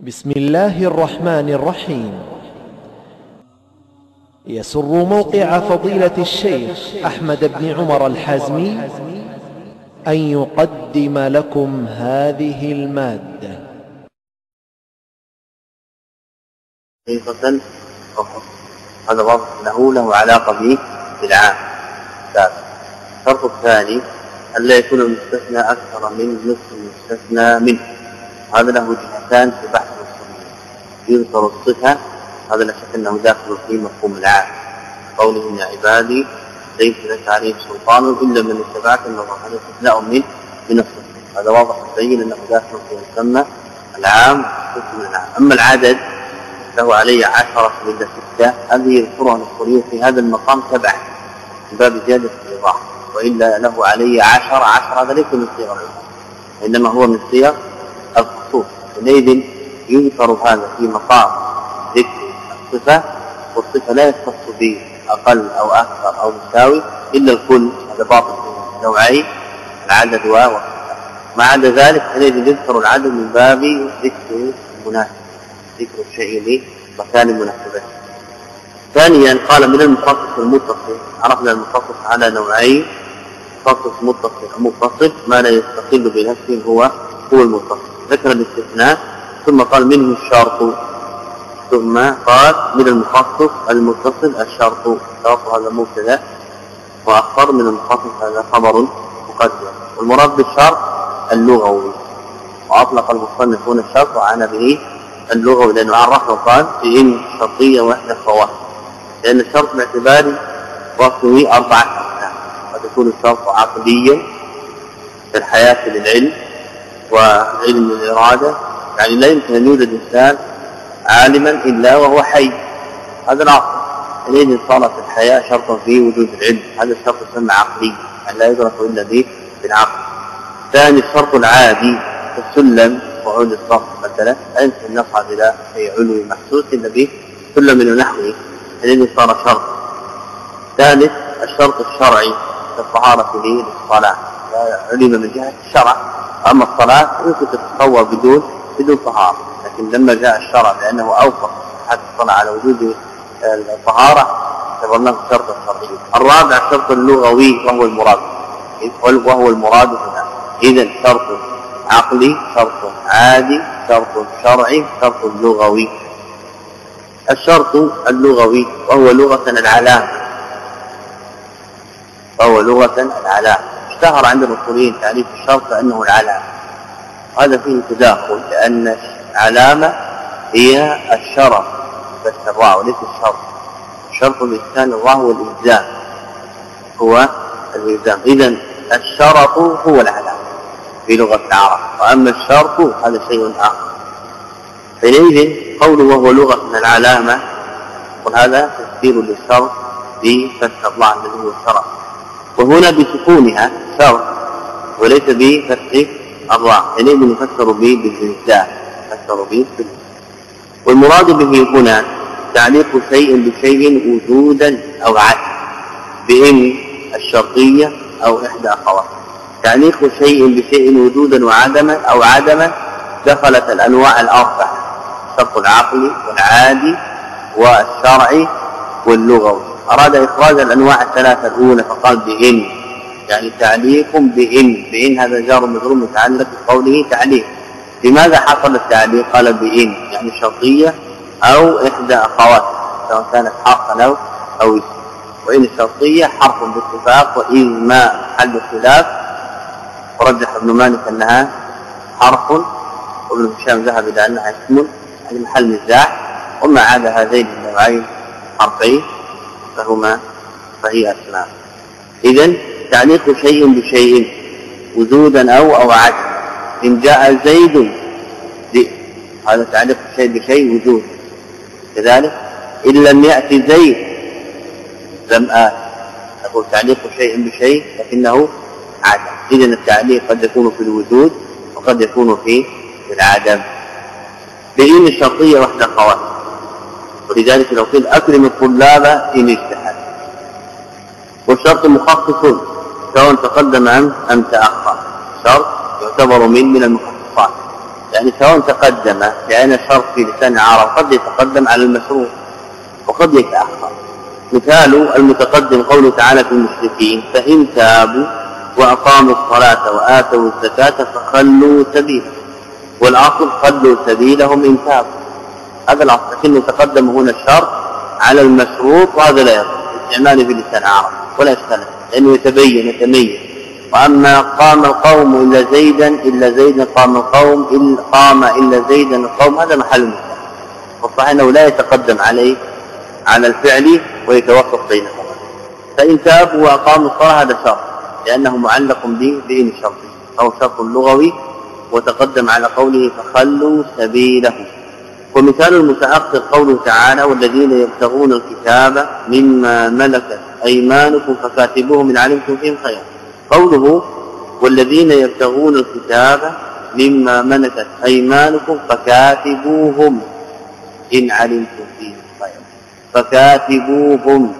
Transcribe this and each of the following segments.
بسم الله الرحمن الرحيم. يسر موقع فضيلة الشيخ أحمد بن عمر الحازمي أن يقدم لكم هذه المادة. هذا واضح له له علاقة به بالعام الشرط الثاني ألا يكون المستثنى أكثر من نصف المستثنى منه. هذا له جهتان في بحث يذكر الصفة هذا لا شك أنه داخل في مفهوم العام. قوله يا عبادي ليس لك عليهم سلطان إلا من اتبعك إن الله استثناء من من الصفة. هذا واضح يبين أنه داخل في مسمى العام من العام. أما العدد له علي عشرة من ستة. هذه يذكرها الاصوليون في هذا المقام تبع من باب زيادة الإيضاح وإلا له علي عشر عشر هذا ليس من صيغ العموم إنما هو من صيغ الخصوص. حينئذ يذكر هذا في مقام ذكر الصفة والصفة لا يختص به أقل أو أكثر أو مساوي إلا الكل هذا باطل في نوعي العدد والصفه ما عدا ذلك حينئذ يذكر العدد من باب ذكر المناسب ذكر الشيء لمكان مناسبته ثانيا قال من المخصص المتصل عرفنا المخصص على نوعين مخصص متصل متصل ما لا يستقل بنفسه هو هو المتصل ذكر الاستثناء ثم قال منه الشرط؟ ثم قال من المخصص المتصل الشرط. الشرط هذا مبتدأ واخر من المخصص هذا خبر مقدم. والمراد بالشرط اللغوي. وأطلق المصنفون الشرط وعنى به اللغوي لأنه عرفه قال في إن شرطية واحدة فواحد لأن الشرط باعتبار وصفه أربعة أقسام. قد يكون الشرط عقليا كالحياه للعلم وعلم الإرادة يعني لا يمكن أن يوجد إنسان عالما إلا وهو حي. هذا العقل. حينئذ صارت الحياة شرطا في وجود العلم. هذا الشرط يسمى عقلي. يعني لا يدرك إلا به بالعقل. ثاني الشرط العادي كالسلم وعود الصف مثلا. لا يمكن أن نصعد إلى شيء علوي محسوس إلا به سلم من نحوه. حينئذ صار شرط. ثالث الشرط الشرعي كالطهارة للصلاة علم من جهة الشرع أما الصلاة يمكن تتصور بدون بدون طهاره لكن لما جاء الشرع اوقف حتى الصلاه على وجود الطهارة اعتبرناه شرطا شرعيا الرابع الشرط اللغوي وهو المراد. وهو المراد هنا. إذا شرط عقلي شرط عادي شرط شرعي شرط لغوي. الشرط اللغوي وهو لغة العلامه وهو لغة العلامه اشتهر عند الاصوليين تعريف الشرط انه العلامه هذا فيه تداخل لأن العلامة هي الشرف بالسراء وليس الشرط الشرط بإسكان الراء والإلزام. هو الإلزام. إذا الشرط هو العلامة في لغة العرب. وأما الشرط هذا شيء آخر. حينئذ قوله وهو لغة العلامة وهذا تفسير للشرط بفتح الله الذي هو الشرف وهنا بسكونها شرط وليس بفتح الراء حينئذ يفسر به بالإنسان يفسر به بالإنسان والمراد به هنا تعليق شيء بشيء وجودا أو عدم بإن الشرطية أو إحدى أخوات تعليق شيء بشيء وجودا وعدما أو عدما دخلت الأنواع الأربع الشرط العقلي والعادي والشرعي واللغوي. أراد إخراج الأنواع الثلاثة الأولى فقال بإن. يعني تعليق بإن بإن هذا جار مجرور متعلق بقوله تعليق. لماذا حصل التعليق؟ قال بإن يعني شرطية أو إحدى أخوات سواء كانت حرفا أو أو اسم وإن الشرطية حرف باتفاق وإذ ما حل الخلاف ورجح ابن مالك أنها حرف وابن هشام ذهب إلى أنها اسم يعني محل نزاع وما عدا هذين النوعين حرفين فهما فهي أسماء. اذا تعليق شيء بشيء وجودا أو أو عدم إن جاء زيد هذا تعليق شيء بشيء وجود كذلك إن لم يأتي زيد لم آت أقول تعليق شيء بشيء لكنه عدم اذا التعليق قد يكون في الوجود وقد يكون في العدم. بإن الشرطية وحدة قوات ولذلك لو قيل أكرم الطلاب إن اجتهد. والشرط مخصص. سواء تقدم ام أم تأخر. شرط يعتبر من من المخصصات. يعني سواء تقدم لأن الشرط في لسان العرب قد يتقدم على المشروع وقد يتأخر. مثال المتقدم قوله تعالى في المشركين فإن تابوا وأقاموا الصلاة وآتوا الزكاة فخلوا سبيلهم. والأصل خلوا سبيلهم إن تابوا. هذا الأصل لكنه تقدم هنا الشرط على المشروط وهذا لا يصح استعماله في لسان العرب ولا إشكال لأنه يتبين يتميز. وأما قام القوم إلا زيدا إلا زيدا قام القوم إلا قام إلا زيدا القوم هذا محل مثال والصحيح أنه لا يتقدم عليه على الفعل ويتوسط بينهما. فإن تابوا وأقاموا الصلاة هذا شرط لأنه معلق به بإن شرط أو شرط لغوي وتقدم على قوله فخلوا سبيله. ومثال المتأخر قوله تعالى والذين يبتغون الكتاب مما ملكت أيمانكم فكاتبوهم إن علمتم فيهم خيرا قوله والذين يبتغون الكتاب مما ملكت أيمانكم فكاتبوهم إن علمتم فيهم خيرا فكاتبوهم.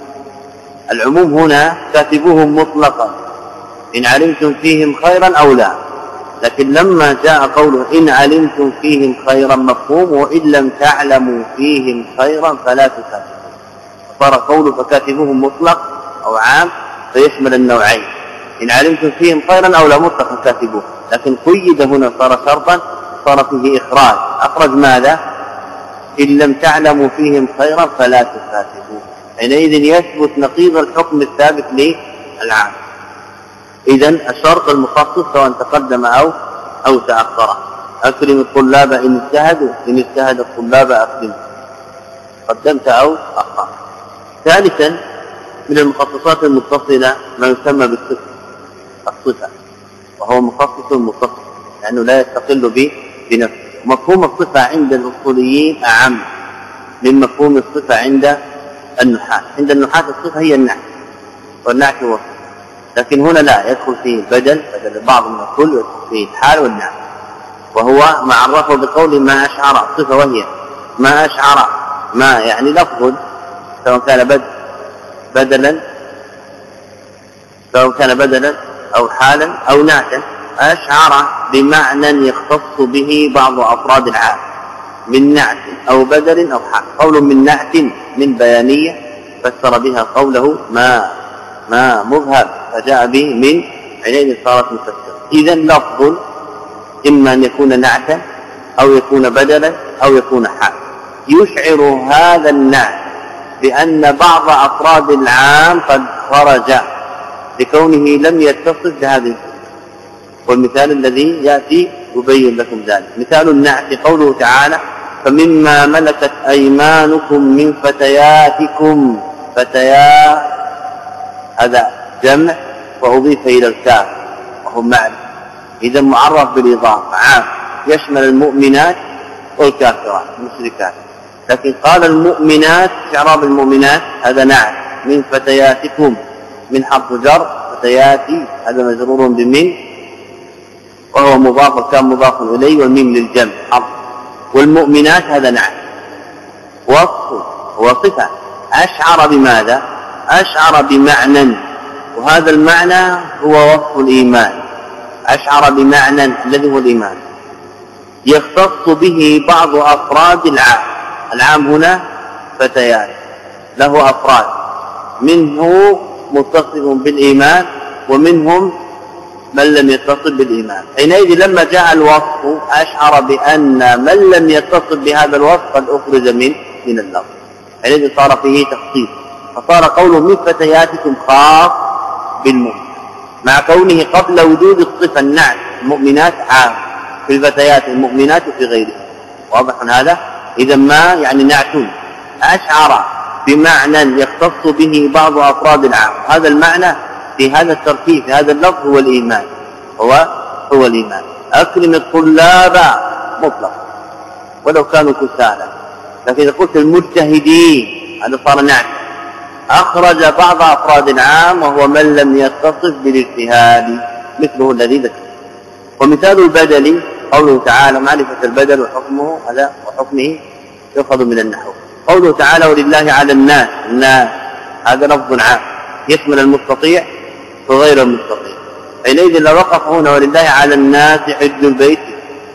العموم هنا كاتبوهم مطلقا. إن علمتم فيهم خيرا أو لا. لكن لما جاء قوله إن علمتم فيهم خيرا مفهوم وإن لم تعلموا فيهم خيرا فلا تكاتبوا صار قوله فكاتبوهم مطلق أو عام فيشمل النوعين. إن علمتم فيهم خيرا أو لا مطلقا كاتبوه. لكن قيد هنا صار شرطا صار فيه إخراج. أخرج ماذا؟ إن لم تعلموا فيهم خيرا فلا تكاتبوه. حينئذ يثبت نقيض الحكم الثابت للعام. اذا الشرط المخصص سواء تقدم أو أو تأخر. أكرم الطلاب إن اجتهدوا إن اجتهد الطلاب أكرم. قدمت أو اخرت ثالثا من المخصصات المتصلة ما يسمى بالصفه الصفة وهو مخصص متصل لأنه لا يستقل به بنفسه. مفهوم الصفة عند الأصوليين أعم من مفهوم الصفة عند النحاة. عند النحاة الصفة هي النعت والنعت هو لكن هنا لا يدخل فيه بدل بدل بعض من الكل ويدخل فيه الحال والنعت وهو ما عرفه بقول ما أشعر صفة وهي ما أشعر ما يعني لفظ سواء كان بدل بدلا سواء كان بدلا أو حالا أو نعتا أشعر بمعنى يختص به بعض أفراد العام من نعت أو بدل أو حال قول من نعت من بيانية فسر بها قوله ما ما مظهر فجاء به من حينئذ صارت مفسرة. اذا لفظ إما أن يكون نعتا أو يكون بدلا أو يكون حال يشعر هذا النعت بان بعض أفراد العام قد خرج لكونه لم يتصف بهذه والمثال الذي يأتي يبين لكم ذلك. مثال النعت قوله تعالى فمما ملكت أيمانكم من فتياتكم فتيات هذا جمع وأضيف إلى الكاف وهو معنى. إذا معرف بالإضافة عام. يشمل المؤمنات والكافرات المشركات. لكن قال المؤمنات إعراب المؤمنات هذا نعم من فتياتكم من حرف جر فتياتي هذا مجرور بمن؟ وهو مضاف وكان مضاف إليه والميم للجمع حرف. والمؤمنات هذا نعم وصف وصفه أشعر بماذا؟ أشعر بمعنى. وهذا المعنى هو وصف الإيمان. أشعر بمعنى الذي هو الإيمان. يختص به بعض أفراد العام العام هنا فتيات له أفراد. منه متصف بالإيمان ومنهم من لم يتصف بالإيمان. حينئذ لما جاء الوصف أشعر بأن من لم يتصف بهذا الوصف قد أخرج من من اللفظ. حينئذ صار فيه تخصيص. فصار قوله من فتياتكم خاص بالمؤمن. مع كونه قبل وجود الصفة النعت المؤمنات عام. في الفتيات المؤمنات وفي غيرها. واضح هذا؟ إذا ما يعني نعت أشعر بمعنى يختص به بعض أفراد العام. هذا المعنى في هذا التركيب في هذا اللفظ هو الإيمان. هو هو الإيمان. أكرم الطلاب مطلقا ولو كانوا كسالى لكن إذا قلت المجتهدين هذا صار نعت. أخرج بعض أفراد العام وهو من لم يتصف بالاجتهاد مثله الذي ذكر. ومثال البدل قوله تعالى معرفة البدل وحكمه هذا وحكمه يؤخذ من النحو. قوله تعالى ولله على الناس الناس هذا لفظ عام. يشمل المستطيع وغير المستطيع. حينئذ لو وقف هنا ولله على الناس حج البيت.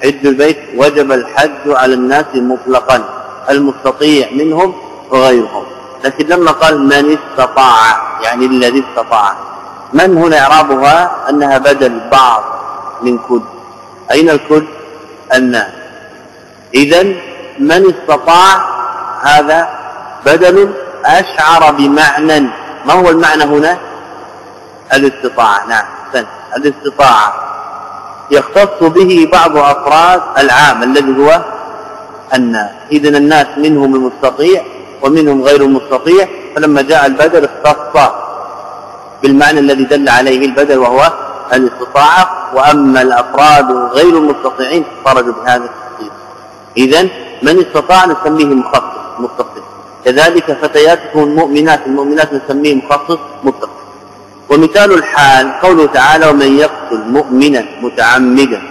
حج البيت وجب الحج على الناس مطلقا. المستطيع منهم وغيرهم. لكن لما قال من استطاع يعني الذي استطاع. من هنا إعرابها؟ أنها بدل بعض من كل. أين الكل؟ الناس. اذا من استطاع هذا بدل أشعر بمعنى ما هو المعنى هنا؟ الاستطاعة. نعم الاستطاعة. يختص به بعض أفراد العام الذي هو الناس. اذا الناس منهم المستطيع ومنهم غير المستطيع فلما جاء البدل اختص بالمعنى الذي دل عليه البدل وهو الاستطاعه وأما الأفراد غير المستطيعين خرجوا بهذا التخصيص اذا من استطاع نسميه مخصص مختص كذلك فتياتكم المؤمنات المؤمنات نسميه مخصص مختص ومثال الحال قوله تعالى ومن يقتل مؤمنا متعمدا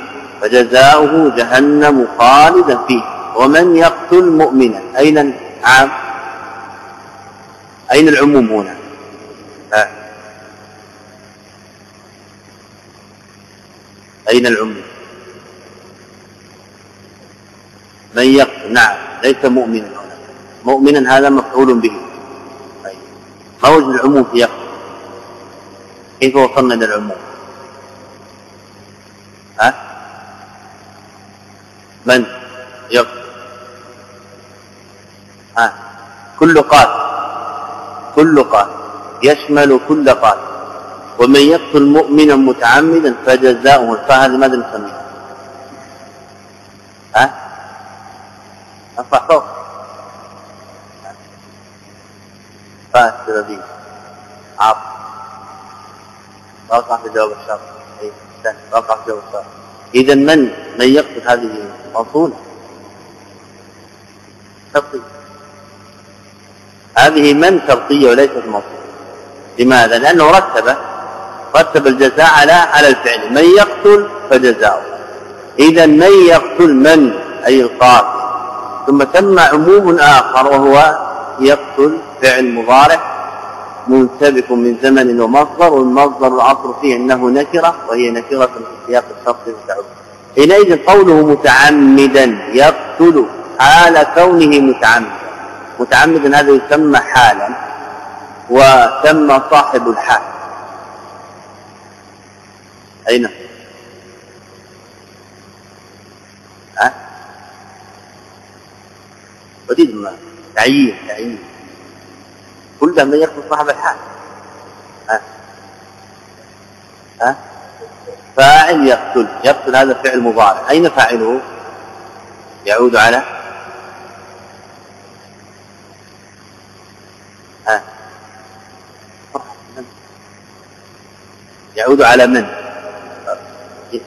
فجزاؤه جهنم خالدا فيه. ومن يقتل مؤمنا أين العام؟ أين العموم هنا؟ آه. أين العموم من يقتل نعم ليس مؤمنا هنا. مؤمنا هذا مفعول به. طيب. ما وجه العموم في يقتل كيف وصلنا إلى العموم؟ ها؟ من؟ يقتل ها؟ كل قاتل كل قاتل يشمل كل قاتل ومن يقتل مؤمنا متعمدا فجزاؤه فهذا ماذا نسميه ها؟ ارفع صوت فاسر به عاطف وقع في جواب الشرط اي وقع في جواب الشرط اذا من؟ من يقصد هذه موصولة. شرطيه هذه من شرطيه وليست موصولة. لماذا؟ لأنه رتب رتب الجزاء على على الفعل. من يقتل فجزاؤه. إذا من يقتل من؟ أي القاتل. ثم تم عموم آخر وهو يقتل فعل مضارع منسبك من زمن ومصدر والمصدر العصر فيه أنه نكرة وهي نكرة في سياق الشرط وتعود حينئذ قوله متعمدا يقتل حال كونه متعمدا. متعمدا هذا يسمى حالا وسمى صاحب الحال. أين؟ ها؟ أريد ما؟ تعيين تعيين. كل من يقتل صاحب الحال. ها؟ ها؟ فاعل يقتل. يقتل هذا فعل مضارع. أين فاعله؟ يعود على؟ ها؟ يعود على من؟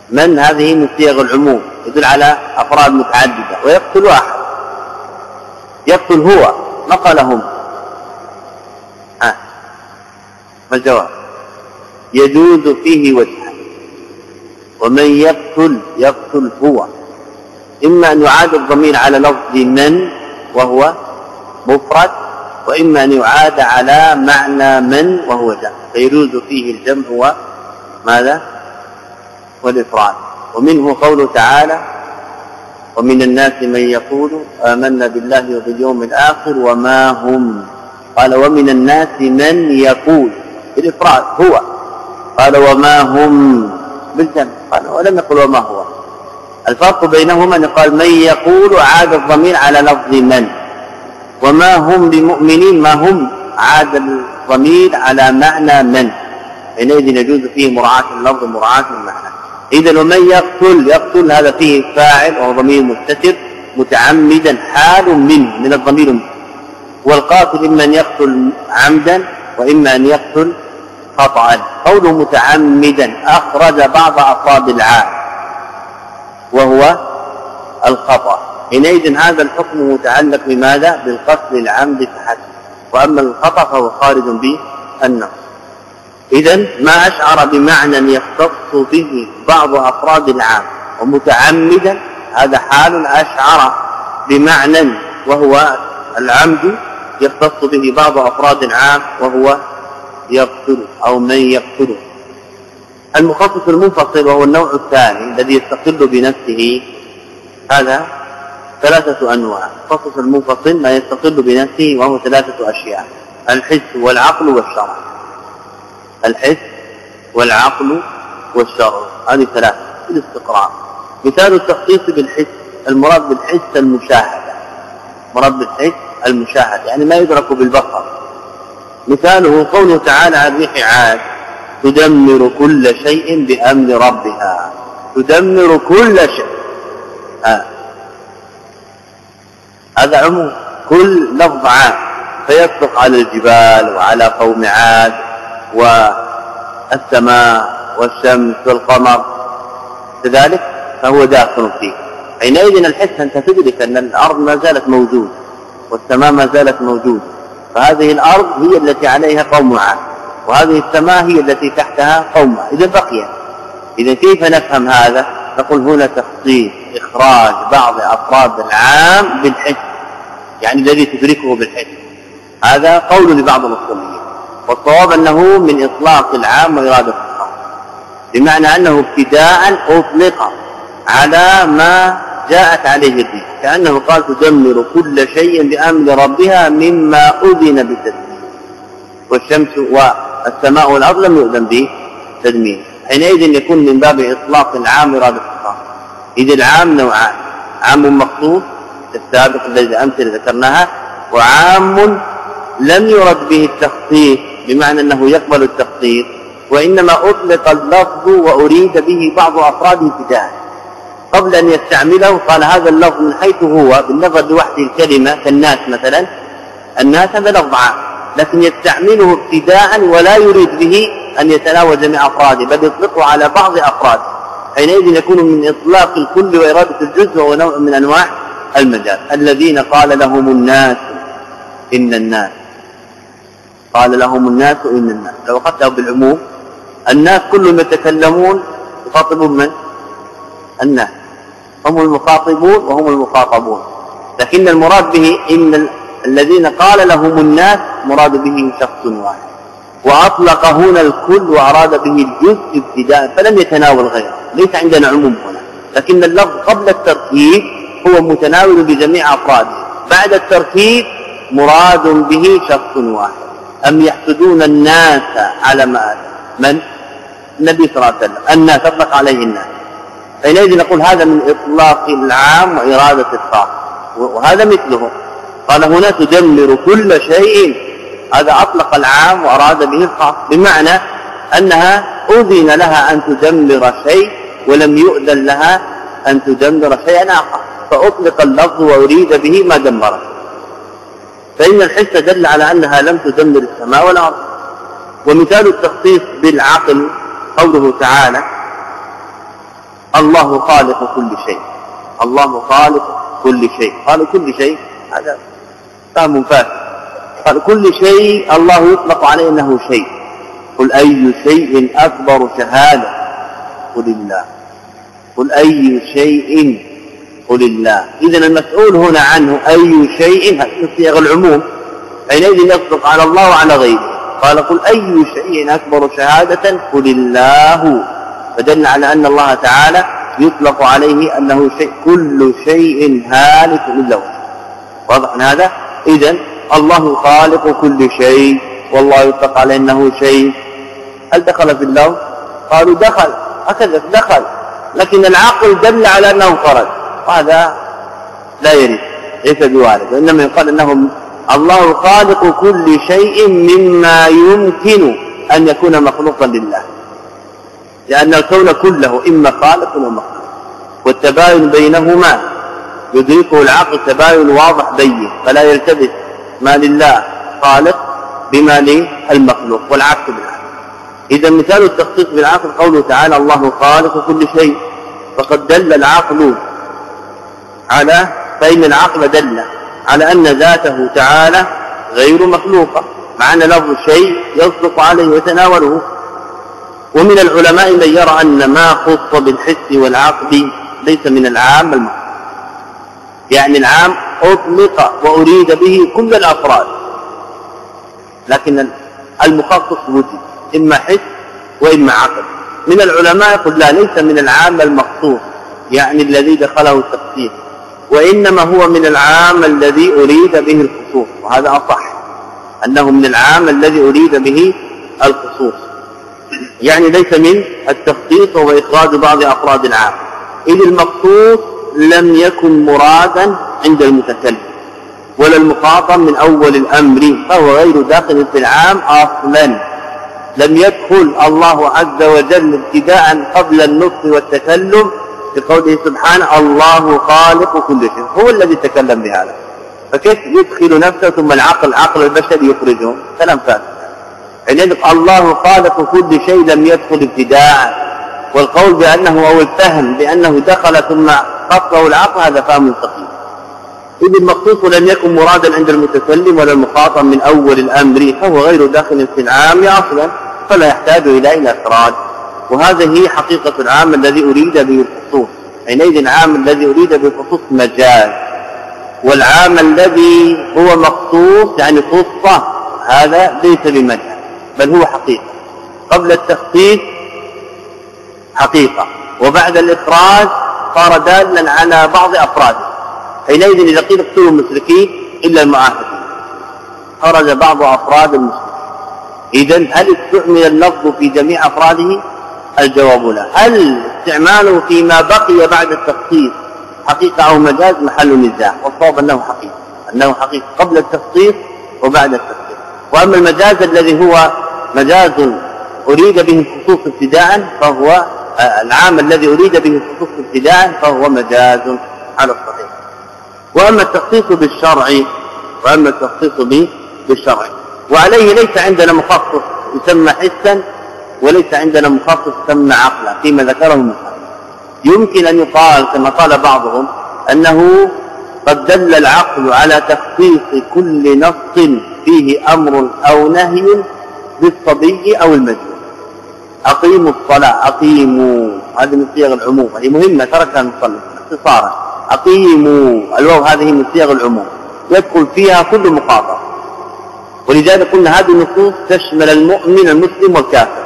من هذه من صيغ العموم؟ يدل على أفراد متعددة ويقتل واحد. يقتل هو ما قال هم ما الجواب؟ يجوز فيه وجهان ومن يقتل يقتل هو. إما أن يعاد الضمير على لفظ من وهو مفرد وإما أن يعاد على معنى من وهو جمع. فيجوز فيه الجمع وماذا؟ والإفراد. ومنه قوله تعالى ومن الناس من يقول آمنا بالله وباليوم الآخر وما هم. قال ومن الناس من يقول. بالإفراد هو. قال وما هم. بالجمع. قال ولم يقل وما هو. الفرق بينهما أن قال من يقول عاد الضمير على لفظ من. وما هم بمؤمنين ما هم عاد الضمير على معنى من. حينئذ يجوز فيه مراعاة اللفظ مراعاة المعنى. إذا ومن يقتل يقتل هذا فيه فاعل وهو ضمير مستتر متعمدا حال منه من الضمير والقاتل إما أن يقتل عمدا وإما أن يقتل خطا قوله متعمدا أخرج بعض افراد العام وهو الخطا حينئذ هذا الحكم متعلق بماذا؟ بالقتل العمد فحسب. وأما الخطا فهو خارج به النص. اذا ما أشعر بمعنى يختص به بعض أفراد العام ومتعمدا هذا حال أشعر بمعنى وهو العمد يختص به بعض أفراد العام وهو يقتله أو من يقتله المخصص المنفصل وهو النوع الثاني الذي يستقل بنفسه هذا ثلاثة أنواع. خصص المنفصل ما يستقل بنفسه وهو ثلاثة أشياء الحس والعقل والشرع. الحس والعقل والشرع هذه ثلاثة في الاستقراء مثال التخصيص بالحس المراد بالحس المشاهدة. مراد بالحس المشاهدة يعني ما يدرك بالبصر. مثاله قوله تعالى عن ريح عاد تدمر كل شيء بأمر ربها. تدمر كل شيء. آه. هذا عموم. كل لفظ عام فيطلق على الجبال وعلى قوم عاد والسماء والشمس والقمر. كذلك فهو داخل فيه. حينئذ الحس أنت تدرك أن الأرض ما زالت موجودة والسماء ما زالت موجودة. فهذه الأرض هي التي عليها قوم عاد وهذه السماء هي التي تحتها قوم إذا بقي إذا كيف نفهم هذا؟ نقول هنا تخصيص إخراج بعض أفراد العام بالحس يعني الذي تدركه بالحس. هذا قول لبعض الاصوليين والصواب أنه من إطلاق العام وإرادة الخاص بمعنى أنه ابتداء أطلق على ما جاءت عليه الريح. كأنه قال تدمر كل شيء بأمر ربها مما أذن بالتدمير. والشمس والسماء والأرض لم يؤذن بالتدمير. حينئذ يكون من باب إطلاق العام إرادة الخاص إذ العام نوعان. عام مخصوص السابق الذي أمثل ذكرناها وعام لم يرد به التخصيص بمعنى أنه يقبل التخصيص وإنما أطلق اللفظ وأريد به بعض أفراده ابتداء قبل أن يستعمله قال هذا اللفظ من حيث هو باللفظ لوحده الكلمة كالناس مثلا. الناس هذا لفظ عام لكن يستعمله ابتداء ولا يريد به أن يتناول جميع أفراده بل يطلقه على بعض أفراده. حينئذ يكون من إطلاق الكل وإرادة الجزء وهو نوع من أنواع المجاز. الذين قال لهم الناس إن الناس قال لهم الناس إن الناس. لو أخذته بالعموم الناس كلهم يتكلمون يخاطبون من؟ الناس. هم المخاطبون وهم المخاطبون. لكن المراد به إن الذين قال لهم الناس مراد به شخص واحد. وأطلق هنا الكل وأراد به الجزء ابتداء فلم يتناول غيره. ليس عندنا عموم هنا. لكن اللفظ قبل التركيب هو متناول بجميع أفراده. بعد التركيب مراد به شخص واحد. أم يحسدون الناس على ما من؟ النبي صلى الله عليه وسلم. الناس أطلق عليه الناس. حينئذ نقول هذا من إطلاق العام وإرادة الخاص وهذا مثله. قال هنا تدمر كل شيء. هذا أطلق العام وأراد به الخاص بمعنى أنها أذن لها أن تدمر شيء ولم يؤذن لها أن تدمر شيئا آخر. فأطلق اللفظ وأريد به ما دمره. فإن الحس دل على أنها لم تدمر السماء والأرض. ومثال التخصيص بالعقل قوله تعالى الله خالق كل شيء الله خالق كل شيء. قال كل شيء هذا فهم فاسد قال كل شيء الله يطلق عليه إنه شيء. قل أي شيء أكبر شهادة؟ قل الله. قل أي شيء قل الله. اذا المسؤول هنا عنه أي شيء؟ هذه صيغ العموم؟ حينئذ يصدق على الله وعلى غيره. قال قل أي شيء أكبر شهادة؟ قل الله. فدل على أن الله تعالى يطلق عليه أنه شيء كل شيء هالك إلا وجهه. واضح هذا؟ اذا الله خالق كل شيء والله يطلق عليه إنه شيء. هل دخل في اللون قالوا دخل. هكذا دخل. لكن العقل دل على أنه خرج. وهذا لا يريد ليس بوارد وإنما يقال انه الله خالق كل شيء مما يمكن أن يكون مخلوقا لله. لأن الكون كله إما خالق ومخلوق والتباين بينهما يدركه العقل تباين واضح بين فلا يلتبس ما لله خالق بما للمخلوق والعكس بالعكس إذا مثال التخصيص بالعقل قوله تعالى الله خالق كل شيء فقد دل العقل على فإن العقل دل على أن ذاته تعالى غير مخلوقة مع أن لفظ الشيء يصدق عليه ويتناوله. ومن العلماء من يرى أن ما خص بالحس والعقل ليس من العام المخصوص يعني العام أطلق وأريد به كل الأفراد. لكن المخصص وجد إما حس وإما عقل. من العلماء يقول لا ليس من العام المخصوص يعني الذي دخله التخصيص وإنما هو من العام الذي أريد به الخصوص وهذا أصح أنه من العام الذي أريد به الخصوص. يعني ليس من التخصيص وهو إخراج بعض أفراد العام. إذ المخصوص لم يكن مرادا عند المتكلم ولا المخاطب من أول الأمر فهو غير داخل في العام أصلا. لم يدخل الله عز وجل ابتداء قبل النطق والتكلم بقوله سبحانه الله خالق كل شيء. هو الذي تكلم بهذا. فكيف يدخل نفسه ثم العقل العقل البشري يخرجه؟ كلام فاسد. يعني الله خالق كل شيء لم يدخل ابتداء. والقول بأنه أو الفهم بأنه دخل ثم خطه العقل هذا فهم سقيم إذ المخصوص لم يكن مرادا عند المتكلم ولا المخاطب من أول الأمر فهو غير داخل في العام أصلا. فلا يحتاج إلى إلى إخراج وهذه هي حقيقة العام الذي أريد به الخصوص حينئذ العام الذي أريد به الخصوص مجاز والعام الذي هو مخصوص يعني خصة هذا ليس بمجاز بل هو حقيقة. قبل التخصيص حقيقة وبعد الإخراج صار دالا على بعض أفراده. حينئذ إذا قيل اقتلوا المشركين إلا المعاهدين. خرج بعض أفراد المسلمين إذا هل استعمل اللفظ في جميع أفراده؟ الجواب لا. هل استعماله فيما بقي بعد التخصيص حقيقة أو مجاز؟ محل نزاع. والصواب أنه حقيقة. أنه حقيقة. قبل التخصيص وبعد التخصيص وأما المجاز الذي هو مجاز أريد به الخصوص ابتداء فهو آه، العام الذي أريد به الخصوص ابتداء فهو مجاز على الصحيح. وأما التخصيص بالشرع وأما التخصيص بالشرع. وعليه ليس عندنا مخصص يسمى حسا وليس عندنا مخصص يسمى عقلا فيما ذكره المصنف يمكن أن يقال كما قال بعضهم أنه قد دل العقل على تخصيص كل نص فيه أمر أو نهي بالصبي أو المجنون أقيموا الصلاة أقيموا هذه من صيغ العموم هذه مهمة تركها المصنف اختصارا أقيموا الواو هذه من صيغ العموم يدخل فيها كل مخاطب ولذلك قلنا هذه النصوص تشمل المؤمن المسلم والكافر.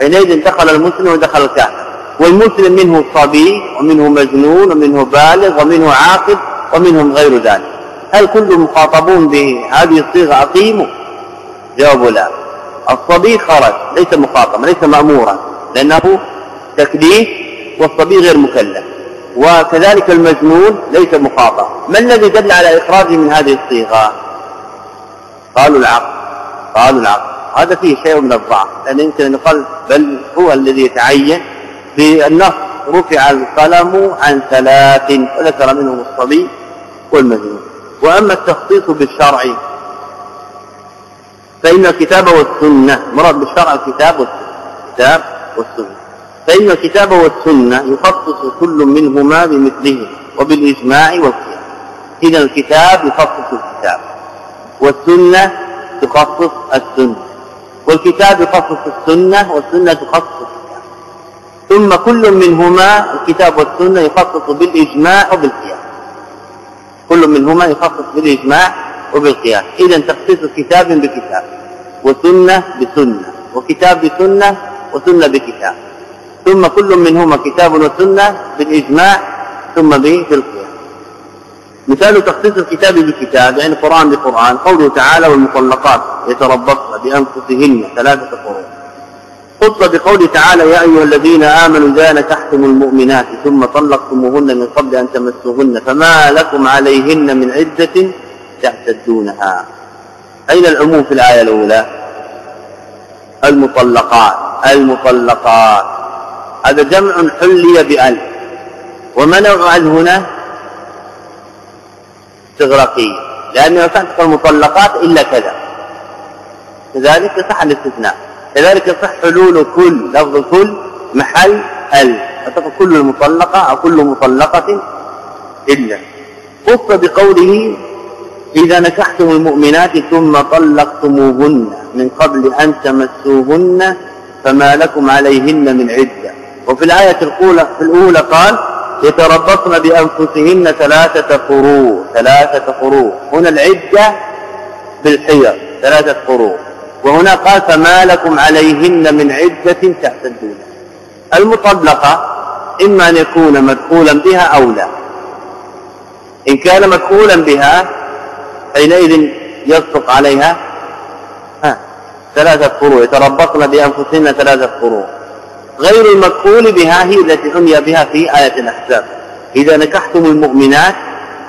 حينئذ دخل المسلم ودخل الكافر والمسلم منه صبي ومنه مجنون ومنه بالغ ومنه عاقل ومنهم غير ذلك. هل كل مخاطبون بهذه الصيغة أقيموا؟ جواب لا. الصبي خرج ليس مخاطبا ليس مأمورا لأنه تكليف والصبي غير مكلف. وكذلك المجنون ليس مخاطب ما الذي دل على إخراجه من هذه الصيغة؟ قالوا العقل. قالوا العقل. هذا فيه شيء من الضعف لأن يمكن أن يقال بل هو الذي يتعين في النص رفع القلم عن ثلاث وذكر منهم الصبي والمجنون. وأما التخصيص بالشرع فإن الكتاب والسنة مراد بالشرع الكتاب والسنة الكتاب والسنة. فإن الكتاب والسنة يخصص كل منهما بمثله وبالإجماع والقياس. اذا الكتاب يخصص الكتاب والسنة تخصص السنة. والكتاب يخصص السنة والسنة تخصص ثم كل منهما الكتاب والسنة يخصص بالإجماع وبالقياس كل منهما يخصص بالإجماع وبالقياس اذا تخصيص كتاب بكتاب وسنة بسنة وكتاب بسنة وسنة بكتاب. ثم كل منهما كتاب وسنة بالإجماع ثم بالقياس مثال تخصيص الكتاب بكتاب يعني قرآن بقرآن قوله تعالى والمطلقات يتربصن بأنفسهن ثلاثة قرون. خص بقوله تعالى يا أيها الذين آمنوا إذا نكحتم المؤمنات ثم طلقتموهن من قبل أن تمسوهن فما لكم عليهن من عدة تعتدونها. أين العموم في الآية الأولى؟ المطلقات المطلقات. هذا جمع حلي بألف. وما نوع هنا؟ استغراقية لأنه لا تحقق المطلقات إلا كذا. كذلك يصح الاستثناء. كذلك يصح حلول كل لفظ كل محل ال. فتقول كل المطلقة أو كل مطلقة إلا. خص بقوله إذا نكحتم المؤمنات ثم طلقتموهن من قبل أن تمسوهن فما لكم عليهن من عدة. وفي الآية الأولى في الأولى قال يتربصن بأنفسهن ثلاثة قروء ثلاثة قروء. هنا العدة بالحير ثلاثة قروء. وهنا قال فما لكم عليهن من عدة تحتدون. المطلقة إما أن يكون مدخولا بها أو لا. إن كان مدخولا بها حينئذ يصدق عليها. ها ثلاثة قروء. يتربصن بأنفسهن ثلاثة قروء. غير المدخول بها هي التي عني بها في آية الأحزاب. إذا نكحتم المؤمنات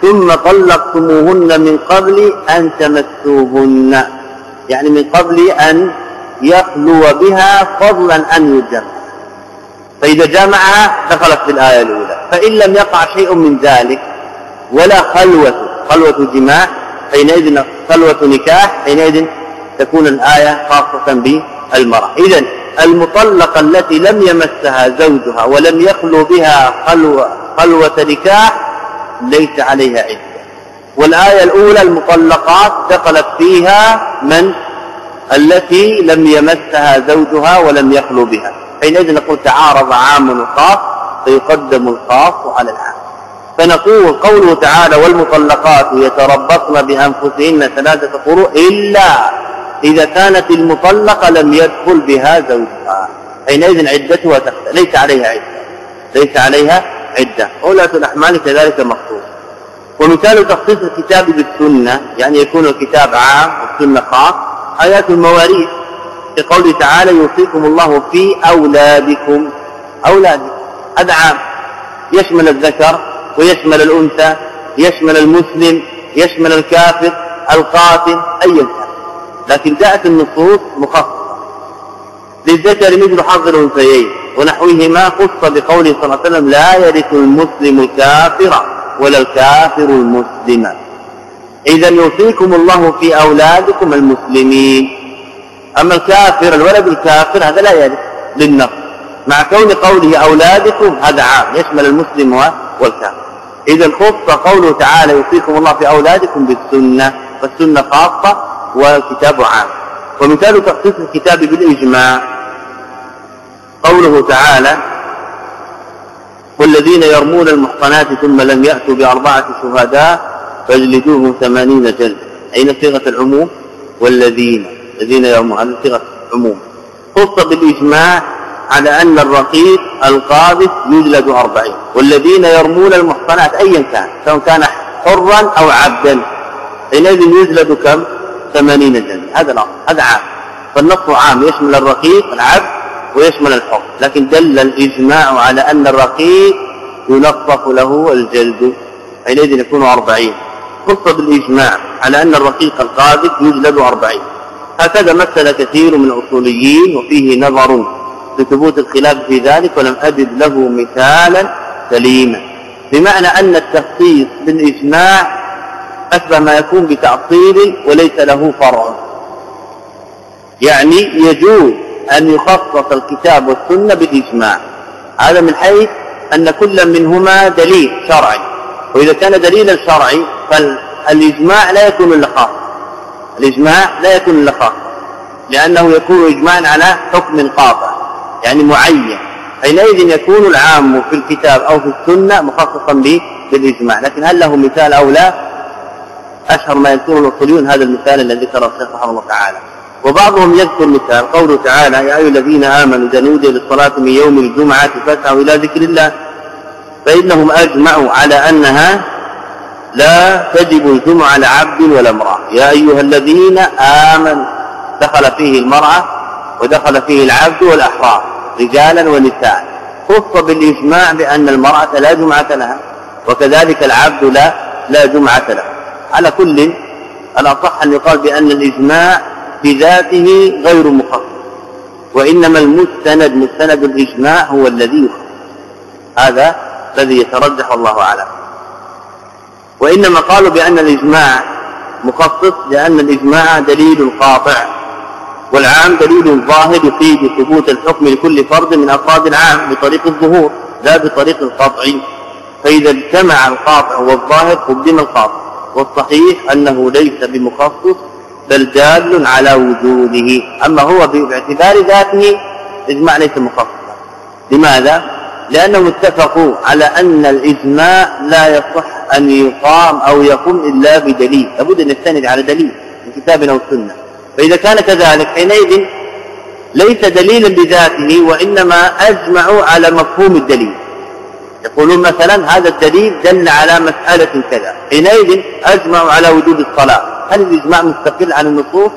ثم طلقتموهن من قبل أن تمسوهن. يعني من قبل أن يخلو بها فضلا أن يجمع فإذا جمعها دخلت في الآية الأولى. فإن لم يقع شيء من ذلك ولا خلوة خلوة جماع حينئذ خلوة نكاح حينئذ تكون الآية خاصة بالمرأة. إذا المطلقة التي لم يمسها زوجها ولم يخلو بها خلوة, خلوة نكاح ليس عليها عدة. والآية الأولى المطلقات دخلت فيها من؟ التي لم يمسها زوجها ولم يخلو بها. حينئذ نقول تعارض عام وخاص فيقدم الخاص على العام. فنقول قوله تعالى والمطلقات يتربصن بأنفسهن ثلاثة قروء إلا إذا كانت المطلقة لم يدخل بها زوجها. حينئذ عدتها تختلف ليس عليها عدة. ليس عليها عدة. أولاة الأحمال كذلك مخصوص. ومثال تخصيص الكتاب بالسنة يعني يكون الكتاب عام والسنة خاص آيات المواريث. في قوله تعالى يوصيكم الله في أولادكم. أولادكم. هذا عام. يشمل الذكر ويشمل الأنثى يشمل المسلم يشمل الكافر القاتل أي كان. لكن جاءت النصوص مخصصة للذكر مثل حظ الأنثيين ونحوهما خص بقوله صلى الله عليه وسلم لا يرث المسلم الكافر ولا الكافر المسلم. إذا يوصيكم الله في أولادكم المسلمين. أما الكافر الولد الكافر هذا لا يرث للنقص مع كون قوله أولادكم هذا عام يشمل المسلم والكافر. إذا خص قوله تعالى يوصيكم الله في أولادكم بالسنة فالسنة خاصة والكتاب عام. ومثال تخصيص الكتاب بالإجماع قوله تعالى والذين يرمون المحصنات ثم لم يأتوا بأربعة شهداء فاجلدوهم ثمانين جلد أين صيغة العموم؟ والذين الذين يرمون هذه صيغة عموم خص بالإجماع على أن الرقيق القاذف يجلد أربعين. والذين يرمون المحصنات أيا كان سواء كان حرا أو عبدا. حينئذ يجلد كم؟ ثمانين جلد هذا الأمر هذا عام. فالنص عام يشمل الرقيق العبد ويشمل الحر. لكن دل الإجماع على أن الرقيق ينصف له الجلد. حينئذ يكون أربعين. خص بالإجماع على أن الرقيق القاذف يجلد أربعين. هكذا مثل كثير من الأصوليين وفيه نظر لثبوت الخلاف في ذلك ولم أجد له مثالا سليما. بمعنى أن التخصيص بالإجماع أشبه ما يكون بتعطيل وليس له فرع. يعني يجوز أن يخصص الكتاب والسنة بالإجماع. هذا من حيث أن كل منهما دليل شرعي. وإذا كان دليلا شرعي فالإجماع لا يكون إلا خاصا الإجماع لا يكون إلا خاصا لأنه يكون إجماعا على حكم قاطع يعني معين. حينئذ يكون العام في الكتاب أو في السنة مخصصا بالإجماع. لكن هل له مثال أو لا؟ أشهر ما يذكره الأصوليون هذا المثال الذي ذكره الشيخ رحمه الله تعالى. وبعضهم يذكر مثال قوله تعالى يا أيها الذين آمنوا إذا نودي للصلاة من يوم الجمعة فاسعوا إلى ذكر الله فإنهم أجمعوا على أنها لا تجب الجمعة على عبد ولا امرأة. يا أيها الذين آمنوا دخل فيه المرأة ودخل فيه العبد والأحرار رجالا ونساء. خص بالإجماع بأن المرأة لا جمعة لها وكذلك العبد لا لا جمعة له. على كل الأصح أن يقال بأن الإجماع بذاته غير مخصص وإنما المستند مستند الإجماع هو الذي يخصص هذا الذي يترجح الله أعلم. وإنما قالوا بأن الإجماع مخصص لأن الإجماع دليل قاطع والعام دليل ظاهر يفيد ثبوت الحكم لكل فرد من أفراد العام بطريق الظهور لا بطريق القطع فإذا اجتمع القاطع والظاهر قدم القاطع. والصحيح أنه ليس بمخصص بل دال على وجوده. أما هو باعتبار ذاته إجماع ليس مخصصا. لماذا؟ لأنهم اتفقوا على أن الإجماع لا يصح أن يقام أو يقوم إلا بدليل. لابد أن يستند على دليل من كتاب أو سنة فإذا كان كذلك حينئذ ليس دليلا بذاته وإنما أجمعوا على مفهوم الدليل. يقولون مثلا هذا الدليل دل على مسألة كذا. حينئذ أجمعوا على وجود الصلاة. هل الإجماع مستقل عن النصوص؟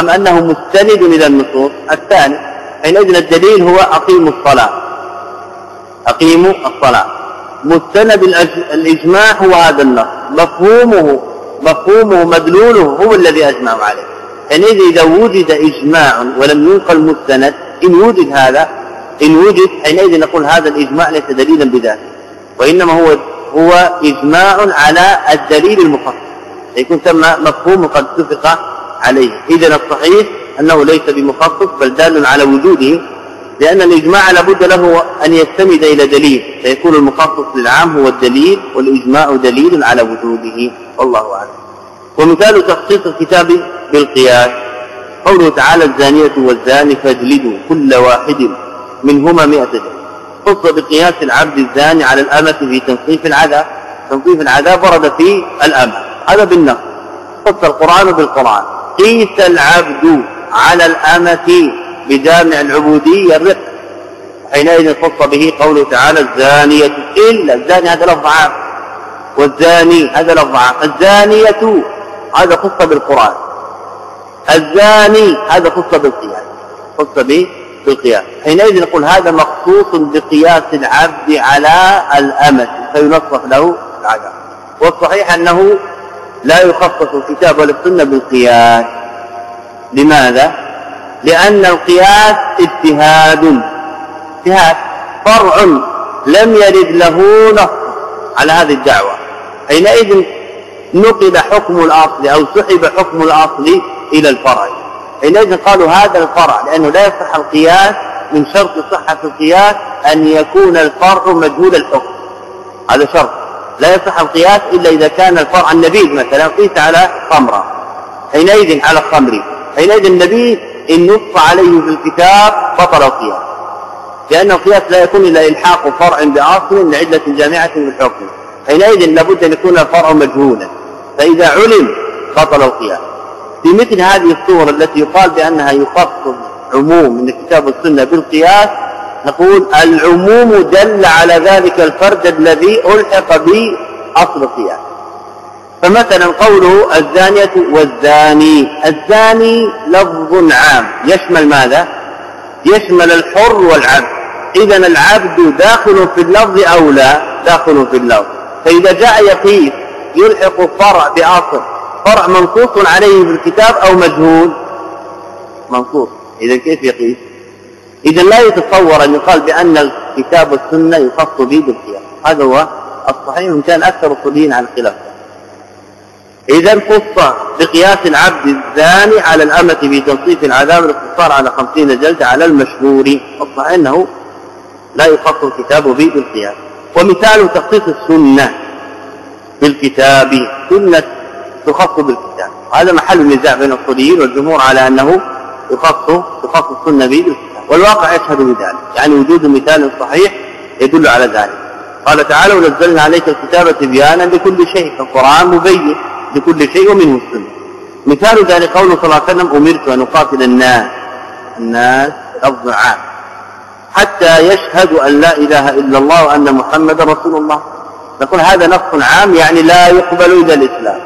أم أنه مستند إلى النصوص؟ الثاني حينئذ الدليل هو أقيموا الصلاة. أقيموا الصلاة. مستند الإجماع هو هذا النص. مفهومه مفهومه مدلوله هو الذي أجمعوا عليه. حينئذ إذا وجد إجماع ولم ينقل مستند إن وجد هذا إن وجد حينئذ نقول هذا الإجماع ليس دليلا بذاته وإنما هو هو إجماع على الدليل المخصص يكون ثم مفهوم قد اتفق عليه. إذا الصحيح أنه ليس بمخصص بل دال على وجوده لأن الإجماع لابد له أن يستند إلى دليل فيكون المخصص للعام هو الدليل والإجماع دليل على وجوده. والله أعلم. ومثال تخصيص الكتاب بالقياس قوله تعالى الزانية والزاني فاجلدوا كل واحد منهما مئة جلد خص بقياس العبد الزاني على الأمة في تنصيف العذاب. تنصيف العذاب ورد في الأمة. هذا بالنص خص القرآن بالقرآن. قيس العبد على الأمة بجامع العبودية الرق. حينئذ خص به قوله تعالى الزانية. إلا الزاني هذا لفظ عام. والزاني هذا لفظ عام. الزانية هذا خص بالقرآن. الزاني هذا خص بالقياس. خص به بالقياس. حينئذ نقول هذا مخصوص بقياس العبد على الأمة فينصف له العذاب والصحيح أنه لا يخصص الكتاب ولا السنة بالقياس. لماذا؟ لأن القياس اجتهاد. اجتهاد فرع لم يرد له نص على هذه الدعوة. حينئذ نقل حكم الأصل أو سحب حكم الأصل إلى الفرع. حينئذ قالوا هذا الفرع لأنه لا يصح القياس من شرط صحة القياس أن يكون الفرع مجهول الحكم. هذا شرط. لا يصح القياس إلا إذا كان الفرع النبيذ مثلا قيس على خمرة. حينئذ على الخمر. حينئذ النبيذ إن نص عليه في الكتاب بطل القياس. لأن القياس لا يكون إلا إلحاق فرع بأصل لعلة جامعة بالحكم. حينئذ لابد أن يكون الفرع مجهولا. فإذا علم بطل القياس. في مثل هذه الصور التي يقال بأنها يخصص عموم من الكتاب والسنة بالقياس نقول العموم دل على ذلك الفرد الذي ألحق بأصل القياس. فمثلا قوله الزانية والزاني. الزاني لفظ عام. يشمل ماذا؟ يشمل الحر والعبد. إذا العبد داخل في اللفظ أو لا؟ داخل في اللفظ. فإذا جاء يقيس يلحق فرع بأصل. فرع منصوص عليه في الكتاب أو مجهول. منصوص إذا كيف يقيس؟ إذا لا يتصور أن يقال بأن الكتاب والسنة يخص به بالقياس هذا هو الصحيح وإن كان أكثر الصليين على الخلاف. إذا خص بقياس العبد الزاني على الأمة في تنصيف العذاب الاقتصار على خمسين جلدة على المشهور. الصحيح أنه لا يخص الكتاب به بالقياس ومثال تخصيص السنة بالكتاب. سنة تخص بالكتاب. هذا محل نزاع بين الصليين والجمهور على أنه يخص تخص السنة به بالكتاب. والواقع يشهد بذلك. يعني وجود مثال صحيح يدل على ذلك. قال تعالى ونزلنا عليك الكتاب تبيانا لكل شيء فالقرآن مبين لكل شيء ومنه السنة. مثال ذلك قوله صلى الله عليه وسلم أمرت أن أقاتل الناس. الناس لفظ عام. حتى يشهدوا أن لا إله إلا الله وأن محمدا رسول الله. نقول هذا نص عام يعني لا يقبل إلى الإسلام.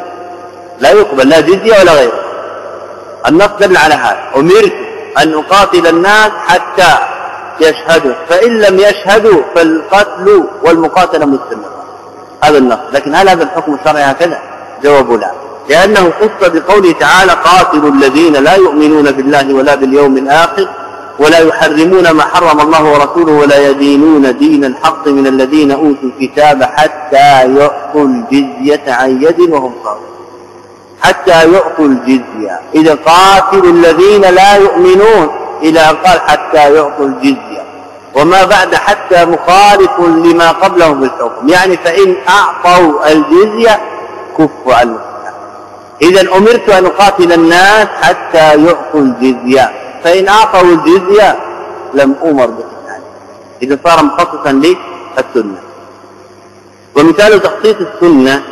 لا يقبل لا جزية ولا غيره. النص دل على هذا. أمرت أن أقاتل الناس حتى يشهدوا. فإن لم يشهدوا فالقتل والمقاتلة مستمرة. هذا النص. لكن هل هذا الحكم الشرعي هكذا؟ جواب لا. لأنه خص بقوله تعالى قاتلوا الذين لا يؤمنون بالله ولا باليوم الآخر ولا يحرمون ما حرم الله ورسوله ولا يدينون دين الحق من الذين أوتوا الكتاب حتى يعطوا الجزية عن يد وهم صاغرون. حتى يعطوا الجزية. إذا قاتلوا الذين لا يؤمنون إلى أن قال حتى يعطوا الجزية. وما بعد حتى مخالف لما قبله بالحكم يعني فإن أعطوا الجزية كفوا عن الإسلام إذا أمرت أن أقاتل الناس حتى يعطوا الجزية. فإن أعطوا الجزية لم أمر بقتال. إذا صار مخصصا للسنة ومثال تخصيص السنة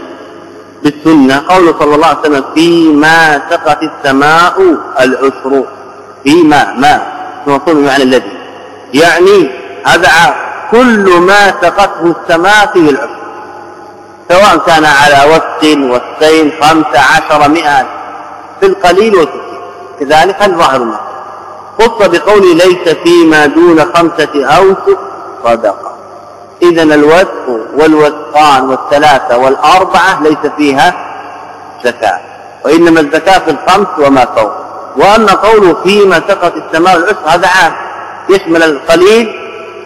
بالسنة. قول صلى الله عليه وسلم فيما سقت السماء العشر. فيما ما موصول بمعنى الذي. يعني هذا كل ما سقته السماء فيه العشر. سواء كان على وسط وسطين خمسة عشر مئة. في القليل والكثير. كذلك الظاهر النص خص بقول ليس فيما دون خمسة أوسق صدقة. إذا الوسق والوسقان والثلاثة والأربعة ليس فيها زكاة وإنما الزكاة في الخمس وما فوق. وأما قوله فيما سقط السماء العشر هذا عام يشمل القليل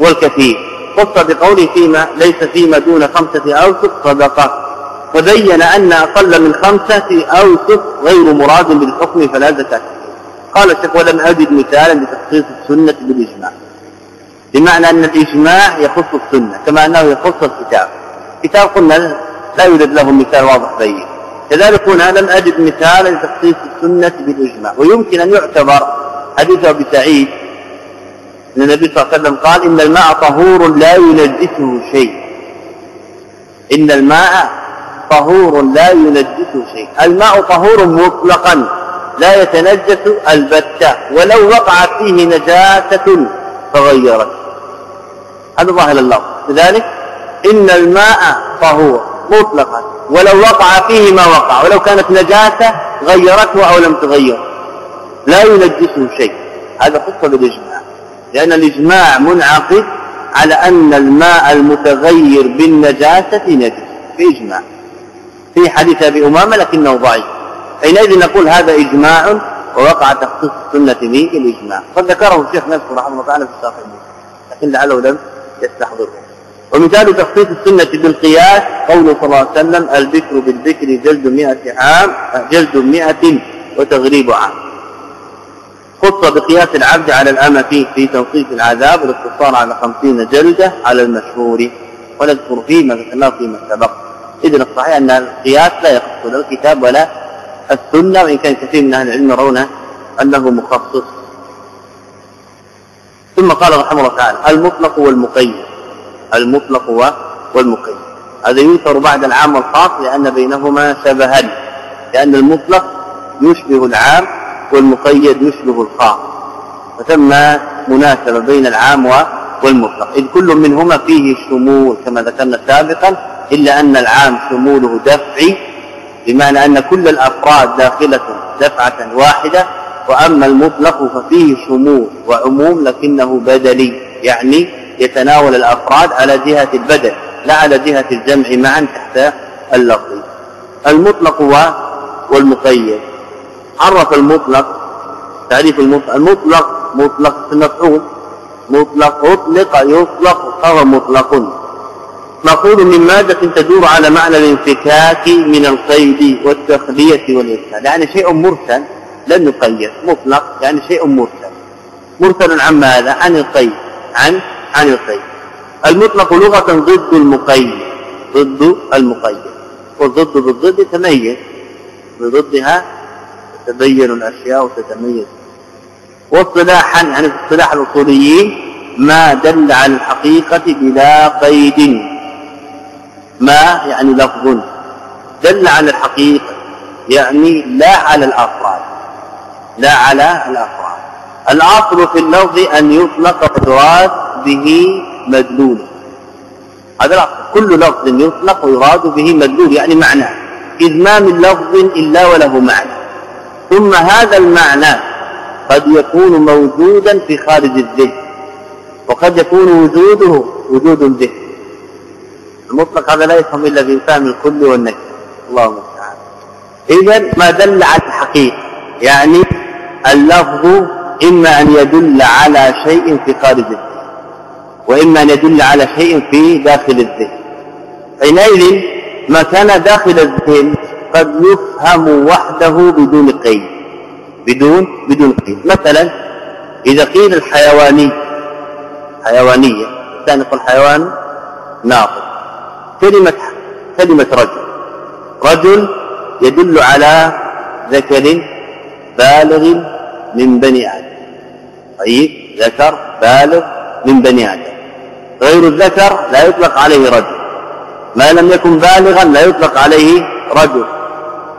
والكثير. خص بقوله فيما ليس فيما دون خمسة أوسق صدقة. فبين أن أقل من خمسة أوسق غير مراد بالحكم فلا زكاة. قال الشيخ ولم أجد مثالا لتخصيص السنة بالإجماع. بمعنى أن الإجماع يخص السنة كما أنه يخص الكتاب. كتاب قلنا لا يوجد له مثال واضح بين. كذلك هنا لم أجد مثالا لتخصيص السنة بالإجماع ويمكن أن يعتبر حديث أبي سعيد أن النبي صلى الله عليه وسلم قال إن الماء طهور لا ينجسه شيء. إن الماء طهور لا ينجسه شيء. الماء طهور مطلقا لا يتنجس البتة ولو وقعت فيه نجاسة فغيرت. هذا ظاهر اللفظ لذلك إن الماء طهور مطلقا ولو وقع فيه ما وقع ولو كانت نجاسة غيرته أو لم تغير لا ينجسه شيء. هذا خصة بالإجماع لأن الإجماع منعقد على أن الماء المتغير بالنجاسة نجس. في إجماع. في حديث أبي أمامة لكنه ضعيف. حينئذ نقول هذا إجماع ووقع تخصيص السنة به الإجماع. قد ذكره الشيخ نفسه رحمه الله تعالى في الشرح لكن لعله لم يستحضره. ومثال تخصيص السنة بالقياس قوله صلى الله عليه وسلم البكر بالبكر جلد مئة عام جلد مئة وتغريب عام. خص بقياس العبد على الأمة في تنصيف العذاب والاقتصار على خمسين جلدة على المشهور ونذكر فيه ما ذكرناه فيما سبق. إذن الصحيح أن القياس لا يخص لا الكتاب ولا السنة وإن كان كثير من أهل العلم يرون أنه مخصص. ثم قال رحمه الله تعالى المطلق والمقيد. المطلق والمقيد. هذا ينكر بعد العام والخاص لأن بينهما شبها لأن المطلق يشبه العام والمقيد يشبه الخاص. وثم مناسبة بين العام والمطلق. إذ كل منهما فيه شمول كما ذكرنا سابقا إلا أن العام شموله دفعي بمعنى أن كل الأفراد داخلة دفعة واحدة وأما المطلق ففيه شمول وعموم لكنه بدلي يعني يتناول الأفراد على جهة البدل لا على جهة الجمع معا تحت اللفظ. المطلق والمقيد. عرف المطلق تعريف المطلق المطلق مطلق المفعول. مطلق أطلق يطلق فهو مطلق. مأخوذ من مادة تدور على معنى الانفكاك من القيد والتخلية والإرسال. يعني شيء مرسل لن يقيد. مطلق يعني شيء مرسل. مرسل عن ماذا؟ عن القيد. عن عن القيد. المطلق لغة ضد المقيد. ضد المقيد. والضد بالضد يتميز بضدها تتبين الأشياء وتتميز. واصطلاحا يعني في اصطلاح الأصوليين ما دل على الحقيقة بلا قيد. ما يعني لفظ. دل على الحقيقة. يعني لا على الأفراد. لا على الأفراد الأصل في اللفظ أن يطلق الراد به مدلول. هذا الأصل. كل لفظ يطلق ويراد به مدلول يعني معنى. إذ ما من لفظ إلا وله معنى. ثم هذا المعنى قد يكون موجودا في خارج الذهن. وقد يكون وجوده وجود الذهن. المطلق هذا لا يفهم إلا بفهم الكل والنكر. الله المستعان. إذا ما دل على الحقيقة. يعني اللفظ إما أن يدل على شيء في خارج الذهن وإما أن يدل على شيء في داخل الذهن. حينئذ ما كان داخل الذهن قد يفهم وحده بدون قيد. بدون بدون قيد. مثلا إذا قيل الحيواني حيوانية الثاني يقول حيوان ناطق كلمة كلمة رجل. رجل يدل على ذكر بالغ من بني آدم. طيب ذكر بالغ من بني آدم. غير الذكر لا يطلق عليه رجل. ما لم يكن بالغا لا يطلق عليه رجل.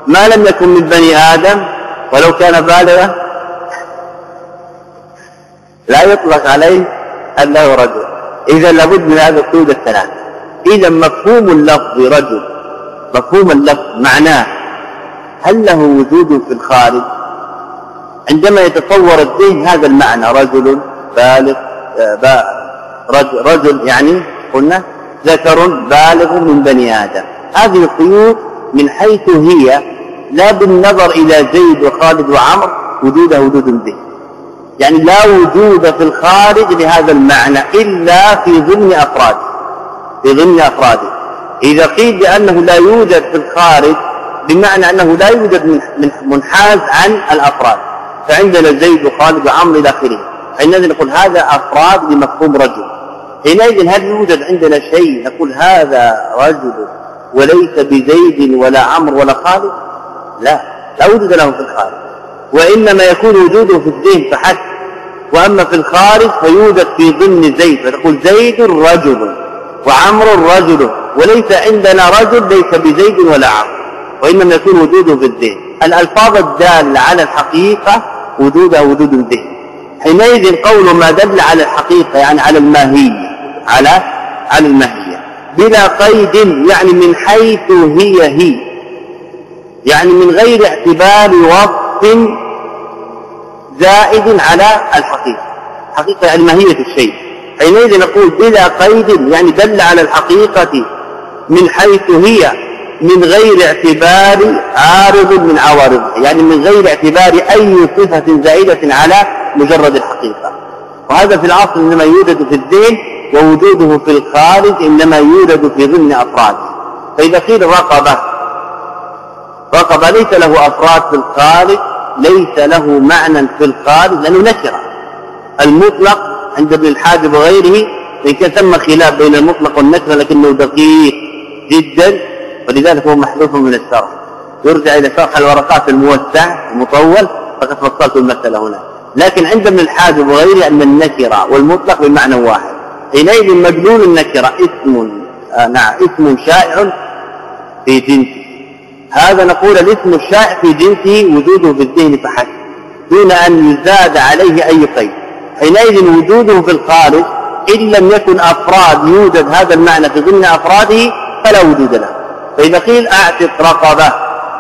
ما لم يكن من بني آدم ولو كان بالغا لا يطلق عليه أنه رجل. إذا لابد من هذا القيود الثلاثة. إذا مفهوم اللفظ رجل مفهوم اللفظ معناه هل له وجود في الخارج؟ عندما يتصور الذهن هذا المعنى رجل بالغ آه، رجل, رجل يعني قلنا ذكر بالغ من بني آدم. هذه القيود من حيث هي لا بالنظر إلى زيد وخالد وعمر وجودها وجود الذهن يعني لا وجود في الخارج لهذا المعنى إلا في ضمن أفراده. في ضمن أفراده. إذا قيل بأنه لا يوجد في الخارج بمعنى أنه لا يوجد من منحاز عن الأفراد. فعندنا زيد وخالد وعمر إلى آخره. حينئذ نقول هذا أفراد لمفهوم رجل. حينئذ هل يوجد عندنا شيء نقول هذا رجل وليس بزيد ولا عمرو ولا خالد؟ لا. لا وجود له في الخارج. وإنما يكون وجوده في الذهن فحسب. وأما في الخارج فيوجد في ضمن زيد. فتقول زيد رجل وعمر رجل. وليس عندنا رجل ليس بزيد ولا عمرو. وإنما يكون وجوده في الذهن. الألفاظ الدالة على الحقيقة وجودها وجود الذهن حينئذ قول ما دل على الحقيقة يعني على الماهية على على الماهية. بلا قيد يعني من حيث هي هي. يعني من غير اعتبار وصف زائد على الحقيقة. حقيقة يعني ماهية الشيء. حينئذ نقول بلا قيد يعني دل على الحقيقة من حيث هي. من غير اعتبار عارض من عوارضه يعني من غير اعتبار أي صفة زائدة على مجرد الحقيقة. وهذا في الأصل إنما يوجد في الذهن ووجوده في الخارج إنما يوجد في ضمن أفراده فإذا قيل رقبة رقبة ليس له أفراد في الخارج ليس له معنى في الخارج لأنه نكرة. المطلق عند ابن الحاجب وغيره إن كان ثم خلاف بين المطلق والنكرة لكنه دقيق جدا. ولذلك هو محذوف من الشرح يرجع إلى شرح الورقات الموسع المطول فقد فصلت المسألة هنا. لكن عند ابن الحاجب وغيره أن النكرة والمطلق بمعنى واحد. حينئذ مدلول النكرة اسم آه نعم اسم شائع في جنسه. هذا نقول الاسم الشائع في جنسه وجوده في الذهن فحسب. دون أن يزاد عليه أي قيد. حينئذ وجوده في الخارج إن لم يكن أفراد يوجد هذا المعنى في ضمن أفراده فلا وجود له. فإذا قيل أعتق رقبة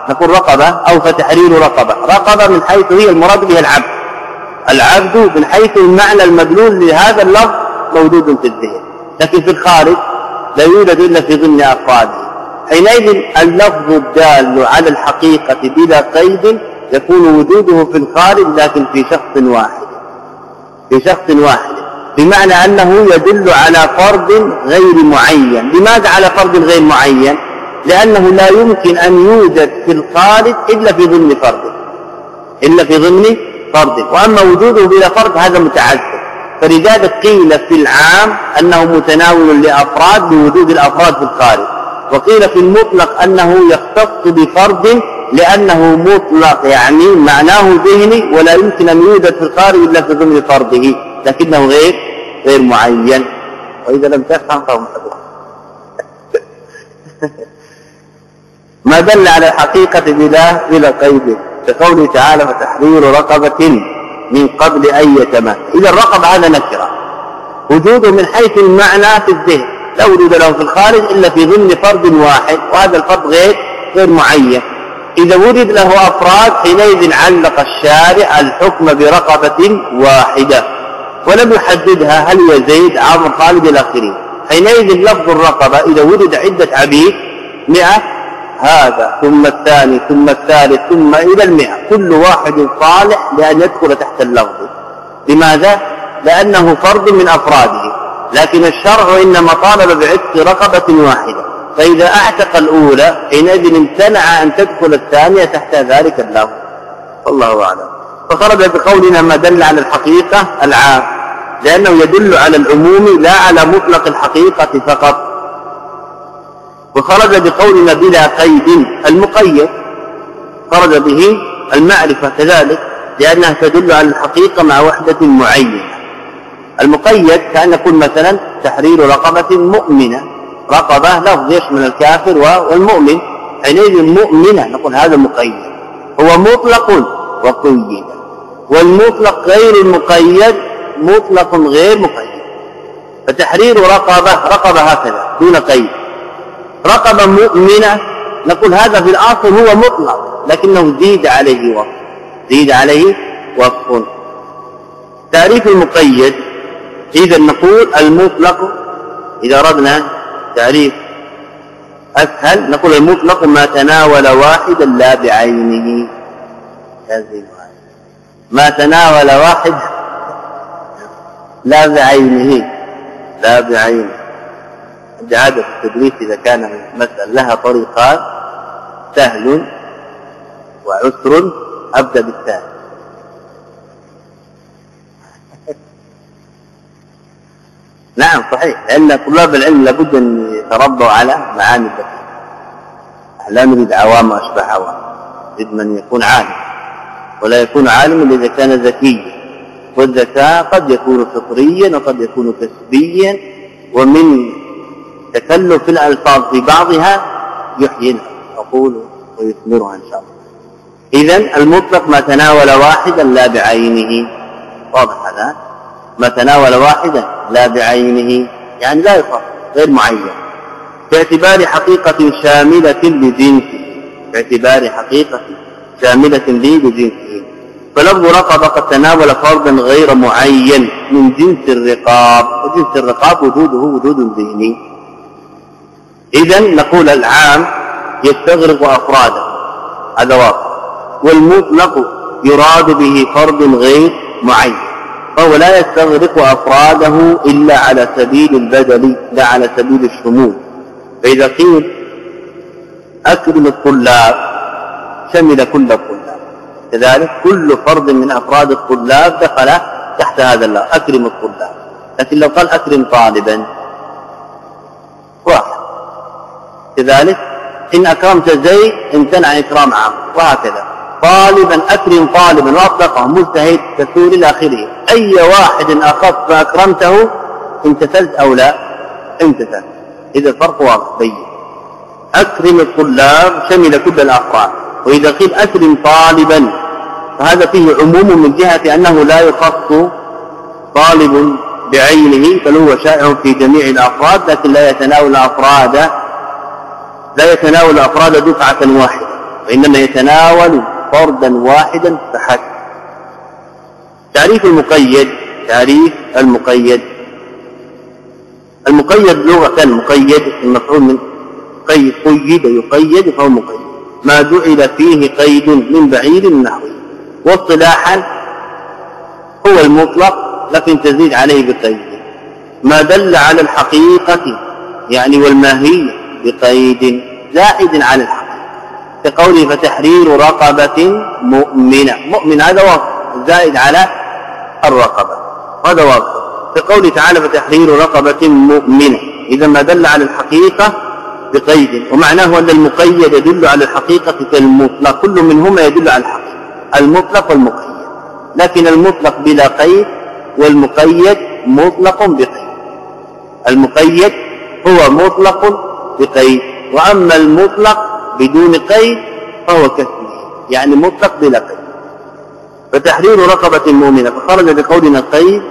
نقول رقبة أو فتحرير رقبة. رقبة من حيث هي المراد بها العبد. العبد من حيث المعنى المدلول لهذا اللفظ موجود في الذهن. لكن في الخارج لا يوجد إلا في ضمن أفراده. حينئذ اللفظ الدال على الحقيقة بلا قيد يكون وجوده في الخارج لكن في شخص واحد. في شخص واحد. بمعنى أنه يدل على فرد غير معين. لماذا على فرد غير معين؟ لأنه لا يمكن أن يوجد في الخارج إلا في ضمن فرد. إلا في ضمن فرد. وأما وجوده بلا فرد هذا متعذر فلذلك قيل في العام أنه متناول لأفراد بوجود الأفراد في الخارج. وقيل في المطلق أنه يختص بفرد لأنه مطلق يعني معناه ذهني ولا يمكن أن يوجد في الخارج إلا في ضمن فرده. لكنه غير غير معين. وإذا لم تفهم فهو محدث ما دل على الحقيقة بلا بلا قيد كقوله تعالى فتحرير رقبة من قبل أن يتمات إذا الرقبة هذا نكرة وجوده من حيث المعنى في الذهن لا وجود له في الخارج إلا في ضمن فرد واحد وهذا الفرد غير غير معين. إذا وجد له أفراد حينئذ علق الشارع الحكم برقبة واحدة ولم يحددها هل هي زيد عمرو خالد إلى آخره. حينئذ لفظ الرقبة إذا وجد عدة عبيد مئة هذا ثم الثاني ثم الثالث ثم إلى المئة. كل واحد صالح لأن يدخل تحت اللفظ. لماذا؟ لأنه فرد من أفراده. لكن الشرع إنما طالب بعتق رقبة واحدة. فإذا أعتق الأولى حينئذ امتنع أن تدخل الثانية تحت ذلك اللفظ. والله أعلم. فخرج بقولنا ما دل على الحقيقة العام. لأنه يدل على العموم لا على مطلق الحقيقة فقط. وخرج بقولنا بلا قيد المقيد. خرج به المعرفة كذلك لأنها تدل على الحقيقة مع وحدة معينة. المقيد كأن نقول مثلا تحرير رقبة مؤمنة. رقبة لفظ يشمل الكافر والمؤمن. حينئذ مؤمنة نقول هذا مقيد. هو مطلق وقيد. والمطلق غير المقيد مطلق غير مقيد. فتحرير رقبة رقبة هكذا دون قيد. رقبة مؤمنة نقول هذا في الأصل هو مطلق لكنه زيد عليه وصف زيد عليه وصف تعريف المقيد إذا نقول المطلق إذا أردنا تعريف أسهل نقول المطلق ما تناول واحدا لا بعينه. ما تناول واحد لا بعينه لا بعينه. عادة التدريس إذا كان مثلا لها طريقان سهل وعسر أبدأ بالسهل. نعم صحيح. لأن طلاب العلم لابد أن يتربوا على معاني الذكاء لا نريد عوام وأشبه عوام. نريد من يكون عالم. ولا يكون عالما إذا كان ذكيا. والذكاء قد يكون فطريا وقد يكون كسبيا ومن تكلف الألفاظ في بعضها يحييها أقول ويثمرها إن شاء الله. إذا المطلق ما تناول واحدا لا بعينه. واضح هذا؟ ما تناول واحدا لا بعينه. يعني لا يخص غير معين. باعتبار حقيقة شاملة لجنسه. باعتبار حقيقة شاملة لي لجنسه. فلفظ رقبة قد تناول فردا غير معين من جنس الرقاب. وجنس الرقاب وجوده وجود ذهني. إذا نقول العام يستغرق أفراده. هذا واضح والمطلق يراد به فرد غير معين. فهو لا يستغرق أفراده إلا على سبيل البدل لا على سبيل الشمول. فإذا قيل أكرم الطلاب شمل كل الطلاب. كذلك كل فرد من أفراد الطلاب دخل تحت هذا الله أكرم الطلاب. لكن لو قال أكرم طالبا كذلك إن أكرمت زيد امتنع إكرام عام وهكذا. طالبا أكرم طالبا وأطلقه مجتهد تسول إلى آخره. أي واحد أخذت فأكرمته امتثلت أو لا امتثلت إذا الفرق واضح بين. أكرم الطلاب شمل كل الأفراد. وإذا قيل أكرم طالبا فهذا فيه عموم من جهة أنه لا يخص طالب بعينه بل هو شائع في جميع الأفراد لكن لا يتناول الأفراد لا يتناول الأفراد دفعة واحدة وإنما يتناول فردا واحدا فحسب. تعريف المقيد تعريف المقيد. المقيد لغة مقيد المفعول من قيد قيد يقيد فهو مقيد. ما جعل فيه قيد من بعيد نحوه واصطلاحا هو المطلق لكن تزيد عليه بقيد ما دل على الحقيقة يعني والماهية. بقيد زائد على الحقيقة كقوله فتحرير رقبة مؤمنة. مؤمن هذا واضح. زائد على الرقبة. هذا واضح. كقوله تعالى فتحرير رقبة مؤمنة. إذا ما دل على الحقيقة بقيد. ومعناه أن المقيد يدل على الحقيقة كالمطلق. كل منهما يدل على الحقيقة. المطلق والمقيد. لكن المطلق بلا قيد والمقيد مطلق بقيد. المقيد هو مطلق بقيد وأما المطلق بدون قيد فهو كسبه يعني مطلق بلا قيد فتحرير رقبة مؤمنة. فخرج بقولنا قيد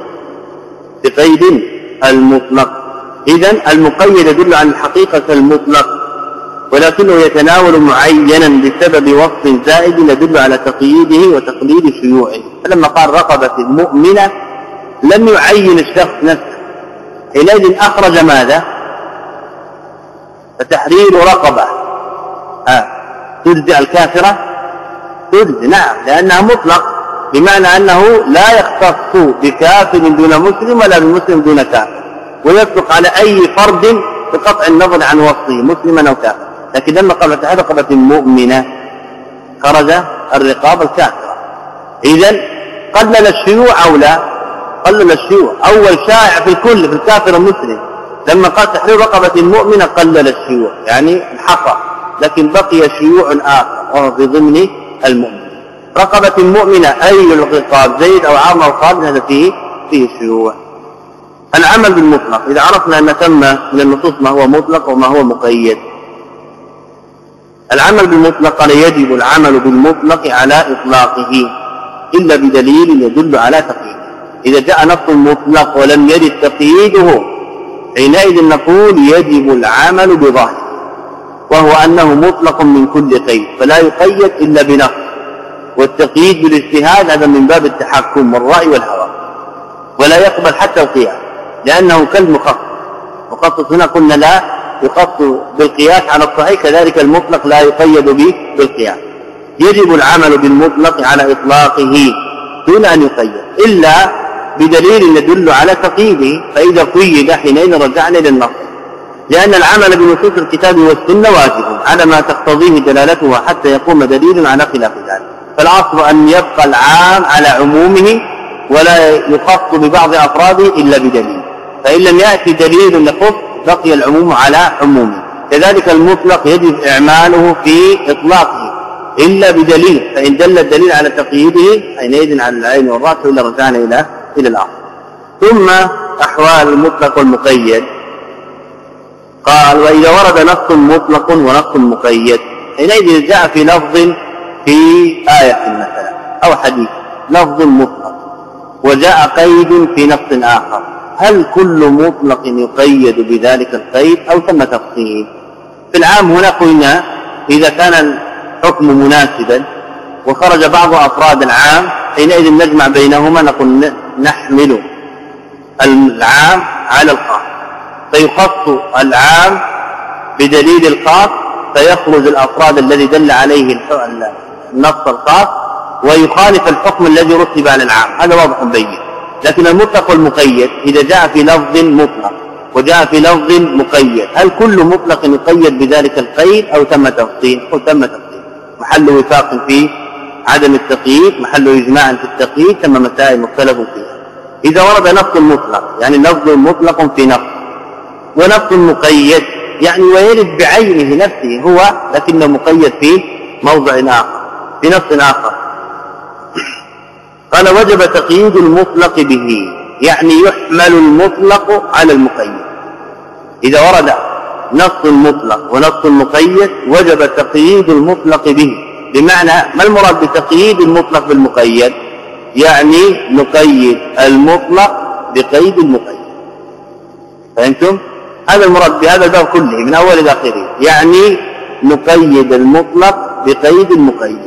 بقيد المطلق. إذا المقيد يدل على الحقيقة المطلق. ولكنه يتناول معينا بسبب وصف زائد يدل على تقييده وتقليد شيوعه. فلما قال رقبة مؤمنة لم يعين الشخص نفسه. حينئذ أخرج ماذا؟ فتحرير رقبة. ها تجزي الكافرة؟ تجزي نعم لأنها مطلق بمعنى أنه لا يختص بكافر دون مسلم ولا بمسلم دون كافر ويطلق على أي فرد بقطع النظر عن وصفه مسلما أو كافر لكن لما قال تعالى رقبة مؤمنة خرج الرقاب الكافرة. إذا قلل الشيوع أو لا قلل الشيوع أول شائع في الكل في الكافر المسلم لما قال تحرير رقبة مؤمنة قلل الشيوع يعني انحصر لكن بقي شيوع آخر وهو في ضمن المؤمن رقبة مؤمنة أي الرقاب زيد أو عام أو خالد هذا فيه فيه شيوع. العمل بالمطلق إذا عرفنا أن ثم من النصوص ما هو مطلق وما هو مقيد. العمل بالمطلق قال يجب العمل بالمطلق على إطلاقه إلا بدليل يدل على تقييده. إذا جاء نص مطلق ولم يرد تقييده حينئذ نقول يجب العمل بظاهره وهو أنه مطلق من كل قيد فلا يقيد إلا بنص والتقييد بالاجتهاد هذا من باب التحكم والرأي والهوى ولا يقبل حتى القياس لأنه كالمخصص مخصص هنا قلنا لا يخص بالقياس على الصحيح كذلك المطلق لا يقيد به بالقياس يجب العمل بالمطلق على إطلاقه دون أن يقيد إلا بدليل يدل على تقييده فإذا قيد حينئذ رجعنا للنص لأن العمل بنصوص الكتاب والسنة واجب على ما تقتضيه دلالته حتى يقوم دليل على خلاف ذلك. فالأصل أن يبقى العام على عمومه ولا يخص ببعض أفراده إلا بدليل. فإن لم يأتي دليل يخص بقي العموم على عمومه. كذلك المطلق يجب إعماله في إطلاقه. إلا بدليل فإن دل الدليل على تقييده حينئذ على العين والرأس إلا رجعنا إلى إلى الأصل ثم أحوال المطلق والمقيد قال وإذا ورد نص مطلق ونص مقيد. حينئذ جاء في لفظ في آية مثلا أو حديث. لفظ مطلق. وجاء قيد في نص آخر. هل كل مطلق يقيد بذلك القيد أو ثم تفصيل؟ في العام هنا قلنا إذا كان الحكم مناسبا وخرج بعض أفراد العام حينئذ نجمع بينهما نقول نحمل العام على الخاص فيخص العام بدليل الخاص فيخرج الأفراد الذي دل عليه النص الخاص ويخالف الحكم الذي رتب على العام. هذا واضح بين. لكن المطلق والمقيد إذا جاء في لفظ مطلق وجاء في لفظ مقيد هل كل مطلق يقيد بذلك القيد أو تم تفصيل؟ أو تم تفصيل. محل وفاق في عدم التقييد محل إجماع في التقييد ثم مسائل مختلف فيها إذا ورد نص مطلق يعني لفظ مطلق في نص ونص مقيد يعني ويرد بعينه نفسه هو لكنه مقيد في موضع آخر في نص آخر. قال وجب تقييد المطلق به يعني يحمل المطلق على المقيد. إذا ورد نص مطلق ونص مقيد وجب تقييد المطلق به. بمعنى ما المراد بتقييد المطلق بالمقيد؟ يعني نقيد المطلق بقيد المقيد. فهمتم؟ هذا المراد بهذا الباب كله من أول إلى آخره. يعني نقيد المطلق بقيد المقيد.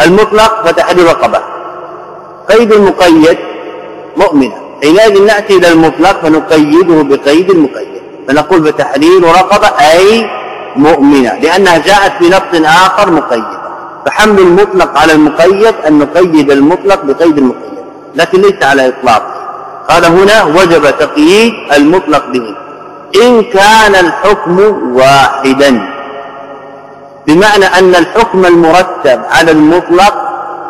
المطلق فتحرير رقبه قيد المقيد مؤمنه حينئذ نأتي إلى المطلق فنقيده بقيد المقيد. فنقول بتحرير رقبة أي مؤمنة لأنها جاءت نص آخر مقيده فحمل المطلق على المقيد أن نقيد المطلق بقيد المقيد. لكن ليس على إطلاق. قال هنا وجب تقييد المطلق به. إن كان الحكم واحدا. بمعنى أن الحكم المرتب على المطلق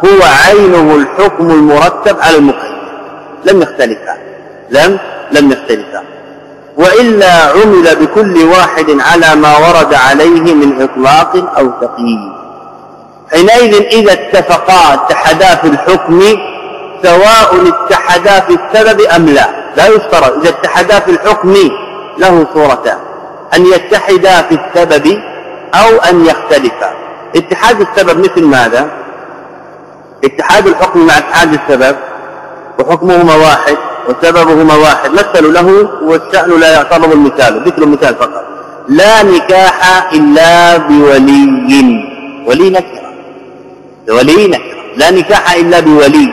هو عينه الحكم المرتب على المقيد. لم يختلفا. لم لم يختلفا. وإلا عمل بكل واحد على ما ورد عليه من إطلاق أو تقييد. حينئذ إذا اتفقا اتحدا في الحكم سواء اتحدا في السبب أم لا. لا يشترط. إذا اتحدا في الحكم له صورتان. أن يتحدا في السبب أو أن يختلفا اتحاد السبب مثل ماذا؟ اتحاد الحكم مع اتحاد السبب وحكمهما واحد وسببهما واحد. مثلوا له والشأن لا يعترض المثال ذكر المثال فقط. لا نكاح إلا بولي. ولي نكرة ولي لا نكاح إلا بولي.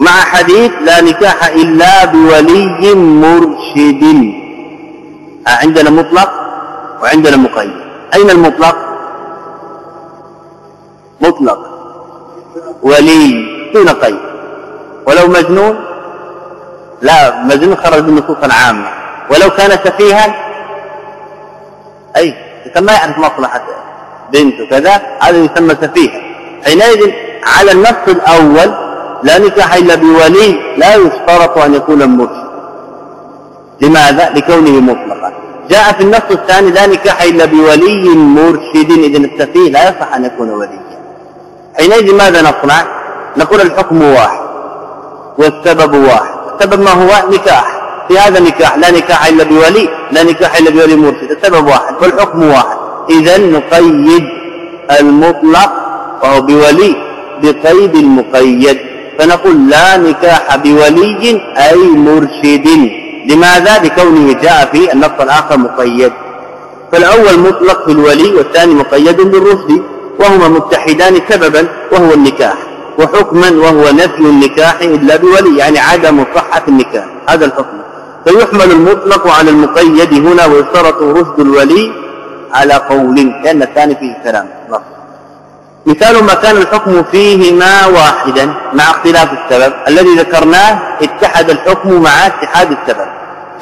مع حديث لا نكاح إلا بولي مرشد. عندنا مطلق وعندنا مقيد. أين المطلق؟ مطلق. ولي دون قيد. ولو مجنون؟ لا مجنون خرج بالنصوص العامة ولو كان سفيها؟ أي ما يعرف مصلحة بنت وكذا هذا يسمى سفيها حينئذ على النص الأول لا نكاح إلا بولي لا يشترط أن يكون مرشد. لماذا؟ لكونه مطلقا. جاء في النص الثاني لا نكاح إلا بولي مرشد إذن السفيه لا يصح أن يكون وليا. حينئذ ماذا نصنع؟ نقول الحكم واحد والسبب واحد. السبب ما هو؟ نكاح. في هذا النكاح لا نكاح إلا بولي لا نكاح إلا بولي مرشد. السبب واحد والحكم واحد. إذا نقيد المطلق وهو بولي بقيد المقيد. فنقول لا نكاح بولي أي مرشد. لماذا؟ لكونه جاء في النص الآخر مقيد. فالأول مطلق في الولي والثاني مقيد بالرشد وهما متحدان سببا وهو النكاح. وحكما وهو نفي النكاح إلا بولي يعني عدم صحة النكاح. هذا الحكم. فيحمل المطلق على المقيد هنا ويشترط رشد الولي على قول لأن الثاني فيه كلام. نص مثال ما كان الحكم فيهما واحدا مع اختلاف السبب. الذي ذكرناه اتحد الحكم مع اتحاد السبب.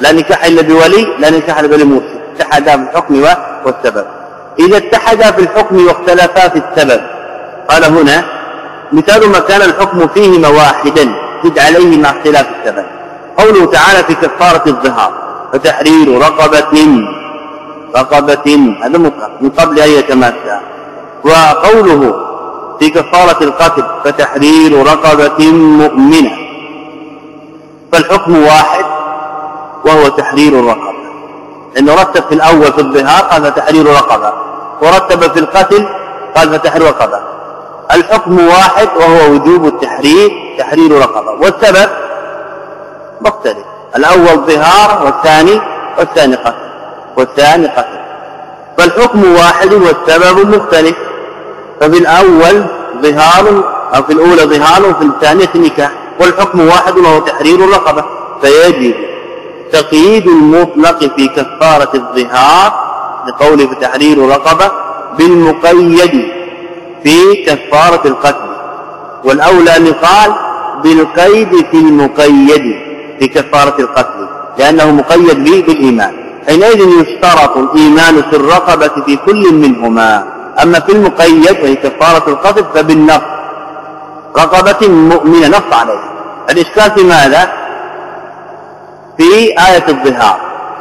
لا نكاح إلا بولي لا نكاح إلا بولي اتحدا في الحكم والسبب. إذا اتحدا في الحكم واختلفا في السبب. قال هنا مثال ما كان الحكم فيهما واحدا زد عليه مع اختلاف السبب. قوله تعالى في كفارة الظهار فتحرير رقبة رقبه هذا مطلق من قبل أن يتماسى وقوله في كفارة القتل فتحرير رقبة مؤمنة. فالحكم واحد وهو تحرير الرقبة. لأنه رتب في الأول في الظهار قال فتحرير رقبة ورتب في القتل قال فتحرير رقبة الحكم واحد وهو وجوب التحرير تحرير رقبة والسبب مختلف. الأول ظهار والثاني والثاني قتل. والثاني قتل. فالحكم واحد والسبب مختلف. ففي الأول ظهار أو في الأولى ظهار وفي الثانية نكاح. والحكم واحد وهو تحرير الرقبة. فيجب تقييد المطلق في كفارة الظهار لقوله تحرير الرقبة بالمقيد في كفارة القتل. والأولى أن يقال بالقيد في المقيد في كفارة القتل. لأنه مقيد به بالإيمان. حينئذ يشترط الإيمان في الرقبة في كل منهما. أما في المقيد وهي كفارة القتل فبالنص. رقبة مؤمنة نص عليها. الإشكال في ماذا؟ في آية الظهار.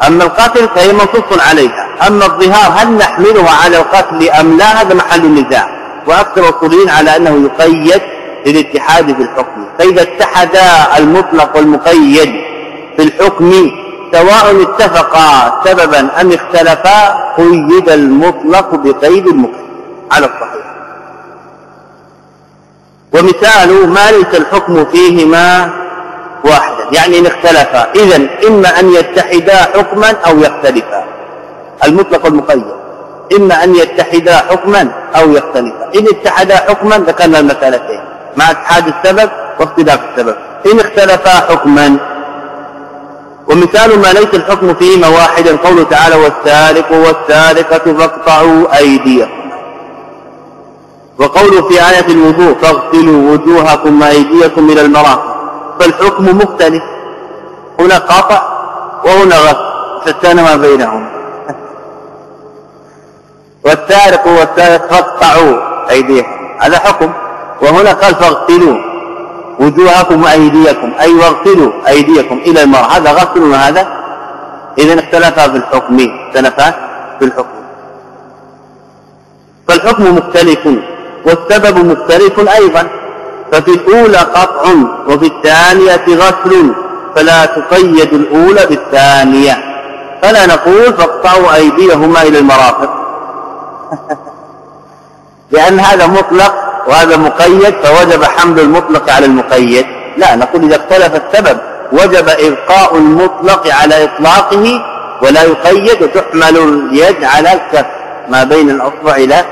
أما القتل فهي منصوص عليها. أما الظهار هل نحملها على القتل أم لا؟ هذا محل النزاع وأكثر الأصوليين على أنه يقيد للاتحاد في الحكم فإذا اتحدا المطلق والمقيد في الحكم سواء اتفقا سببا أم اختلفا قيد المطلق بقيد المقيد على الصحيح. ومثال ما ليس الحكم فيهما واحدا. يعني إن اختلفا. اذا إما أن يتحدا حكما أو يختلفا. المطلق المقيد. إما أن يتحدا حكما أو يختلفا. إن اتحدا حكما ذكرنا المسالتين مع اتحاد السبب واختلاف السبب. إن اختلفا حكما ومثال ما ليس الحكم فيهما واحدا قوله تعالى والسارق والسارقه فاقطعوا ايديهم وقوله في آية الوضوء فاغسلوا وجوهكم وأيديكم إلى المرافق. فالحكم مختلف. هنا قاطع وهنا غسل. شتان ما بينهم والسارق والسارق فاقطعوا أيديهم هذا حكم. وهنا قال فاغسلوا. وجوهكم وأيديكم. أي واغسلوا أيديكم إلى المرأة. هذا غسل وهذا إذا اختلفا في الحكم اختلفا في الحكم فالحكم مختلف والسبب مختلف أيضا. ففي الأولى قطع وفي الثانية غسل. فلا تقيد الأولى بالثانية. فلا نقول فاقطعوا أيديهما إلى المرافق. لأن هذا مطلق وهذا مقيد فوجب حمل المطلق على المقيد. لا نقول إذا اختلف السبب وجب إبقاء المطلق على إطلاقه ولا يقيد وتحمل اليد على الكف ما بين الأصبع إلى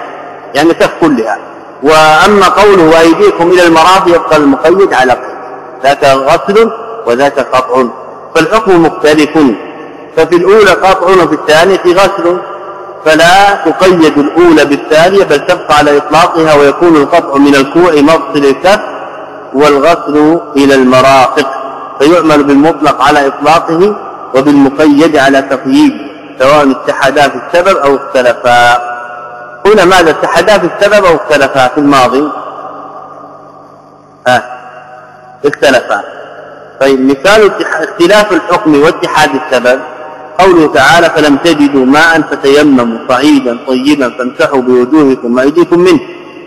يعني كف كلها. وأما قوله وأيديكم إلى المرافق يبقى المقيد على قيد. ذاك غسل وذاك قطع. فالحكم مختلف. ففي الأولى قطع وفي الثانية غسل. فلا تقيد الأولى بالثانية بل تبقى على إطلاقها ويكون القطع من الكوع مفصل الكف والغسل إلى المرافق. فيعمل بالمطلق على إطلاقه وبالمقيد على تقييده سواء اتحدا في السبب أو اختلفا. هنا ماذا؟ اتحدا في السبب أو اختلفا في الماضي؟ ها اختلفا. طيب مثال اختلاف الحكم واتحاد السبب. قوله تعالى فلم تجدوا ماء فتيمموا صعيدا طيبا فامسحوا بوجوهكم وايديكم منه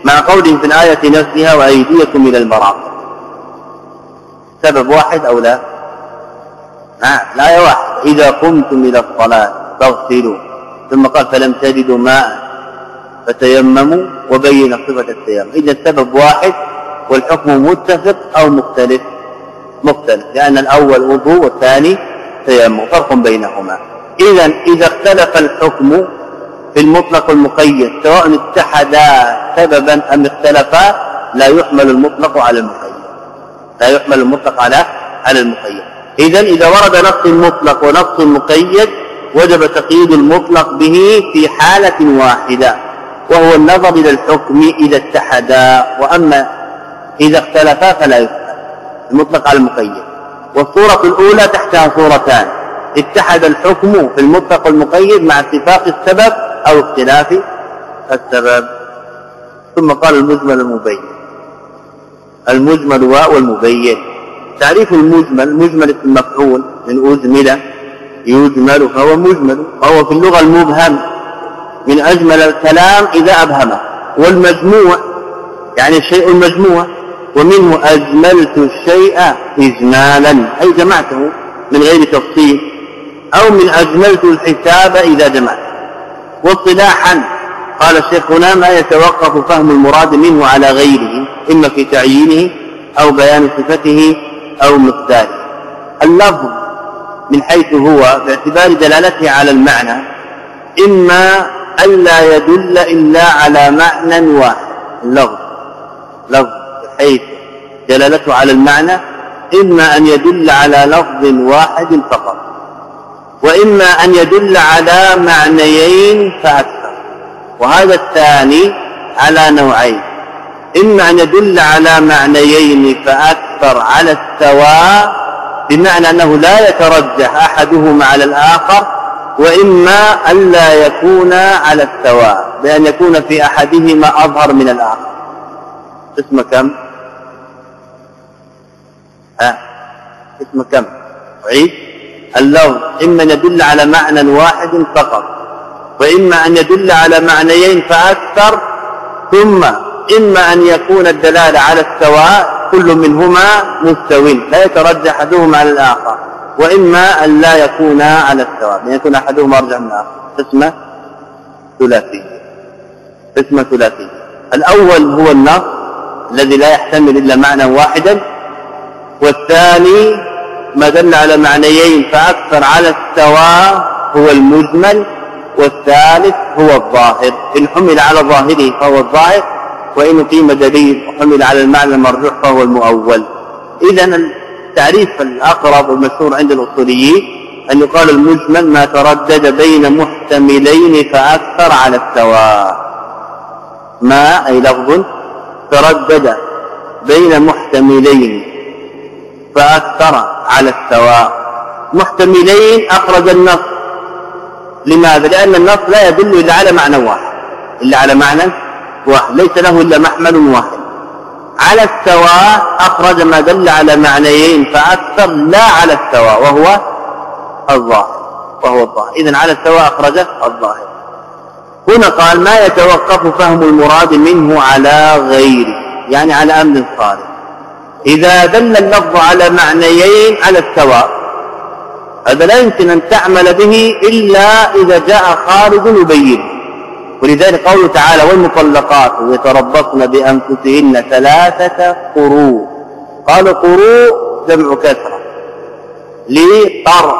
مع قوله في الآية نفسها وأيديكم إلى المرافق سبب واحد أو لا؟ لا الآية واحدة. إذا قمتم إلى الصلاة فاغسلوا. ثم قال فلم تجدوا ماء فتيمموا وبين صفة التيمم. إذا السبب واحد والحكم متفق أو مختلف؟ مختلف لأن الأول وضوء والثاني التيمم فرق بينهما. اذا إذا اختلف الحكم في المطلق والمقيد سواء اتحدا سببا أم اختلفا لا يحمل المطلق على المقيد. لا يحمل المطلق على على المقيد. اذا إذا ورد نص مطلق ونص مقيد وجب تقييد المطلق به في حالة واحدة وهو النظر إلى الحكم إذا اتحدا. وأما إذا اختلفا فلا يفعل المطلق على المقيد. والصورة الأولى تحتها صورتان. اتحد الحكم في المطلق والمقيد مع اتفاق السبب أو اختلاف السبب. ثم قال المجمل المبين. المجمل والمبين. تعريف المجمل المجمل اسم مفعول من أجمل يجمل فهو مجمل وهو في اللغة المبهم. من أجمل الكلام إذا أبهمه. والمجموع يعني الشيء المجموع. ومنه أجملت الشيء إجمالا. أي جمعته من غير تفصيل. أو من أجملت الحساب إذا جمعته واصطلاحا. قال الشيخ هنا ما يتوقف فهم المراد منه على غيره. إما في تعيينه أو بيان صفته أو مقداره. اللفظ من حيث هو باعتبار دلالته على المعنى. إما ألا يدل إلا على معنى واحد. اللفظ. لفظ بحيث دلالته على المعنى إما أن يدل على لفظ واحد فقط وإما أن يدل على معنيين فأكثر وهذا الثاني على نوعين إما أن يدل على معنيين فأكثر على السواء بمعنى أنه لا يترجح أحدهما على الآخر وإما ألا يكون على السواء بأن يكون في أحدهما أظهر من الآخر. اسم كم؟ اسم كم؟ أعيد اللفظ إما أن يدل على معنى واحد فقط وإما أن يدل على معنيين فأكثر ثم إما أن يكون الدلالة على السواء كل منهما مستو لا يترجح أحدهما على الآخر وإما أن لا يكون على السواء أن يكون أحدهما أرجح من الآخر. اسمه ثلاثي. اسمه ثلاثي. الأول هو النص الذي لا يحتمل إلا معنى واحدا والثاني ما دل على معنيين فأكثر على السواء هو المجمل والثالث هو الظاهر. إن حمل على ظاهره فهو الظاهر وإن قيم دليل وحمل على المعنى المرجوح فهو المؤول. إذا التعريف الأقرب والمشهور عند الأصوليين أن يقال المجمل ما تردد بين محتملين فأكثر على السواء. ما أي لفظ تردد بين محتملين. فأكثر على السواء محتملين أخرج النص. لماذا؟ لأن النص لا يدل إلا على معنى واحد. إلا على معنى واحد. ليس له إلا محمل واحد. على السواء أخرج ما دل على معنيين فأكثر لا على السواء وهو الظاهر. وهو الظاهر. إذن على السواء أخرجه الظاهر. هنا قال ما يتوقف فهم المراد منه على غيره يعني على أمر خارج. إذا دل اللفظ على معنيين على السواء. هذا لا يمكن أن تعمل به إلا إذا جاء خارج يبينه ولذلك قوله تعالى والمطلقات يتربصن بأنفسهن ثلاثة قروء قال قروء جمع كثرة لقرء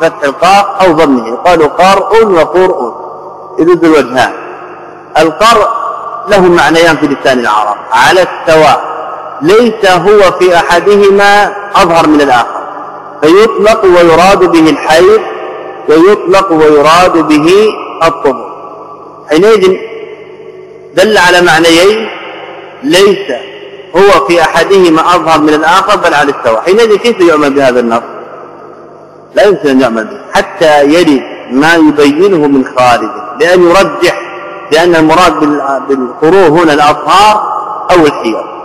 فتح القاف أو ضمه. قالوا قرء وقرء. يجوز الوجهان. القرء له معنيان في لسان العرب. على السواء. ليس هو في أحدهما أظهر من الآخر. فيطلق ويراد به الحيض ويطلق ويراد به الطهر. حينئذ دل على معنيين ليس هو في أحدهما أظهر من الآخر بل على السواء. حينئذ كيف يعمل بهذا النص؟ لا يمكن أن يعمل به حتى يرد ما يبينه من خارجه. لأن يرجح لأن المراد بالقروه هنا الأطهار أو الحيض.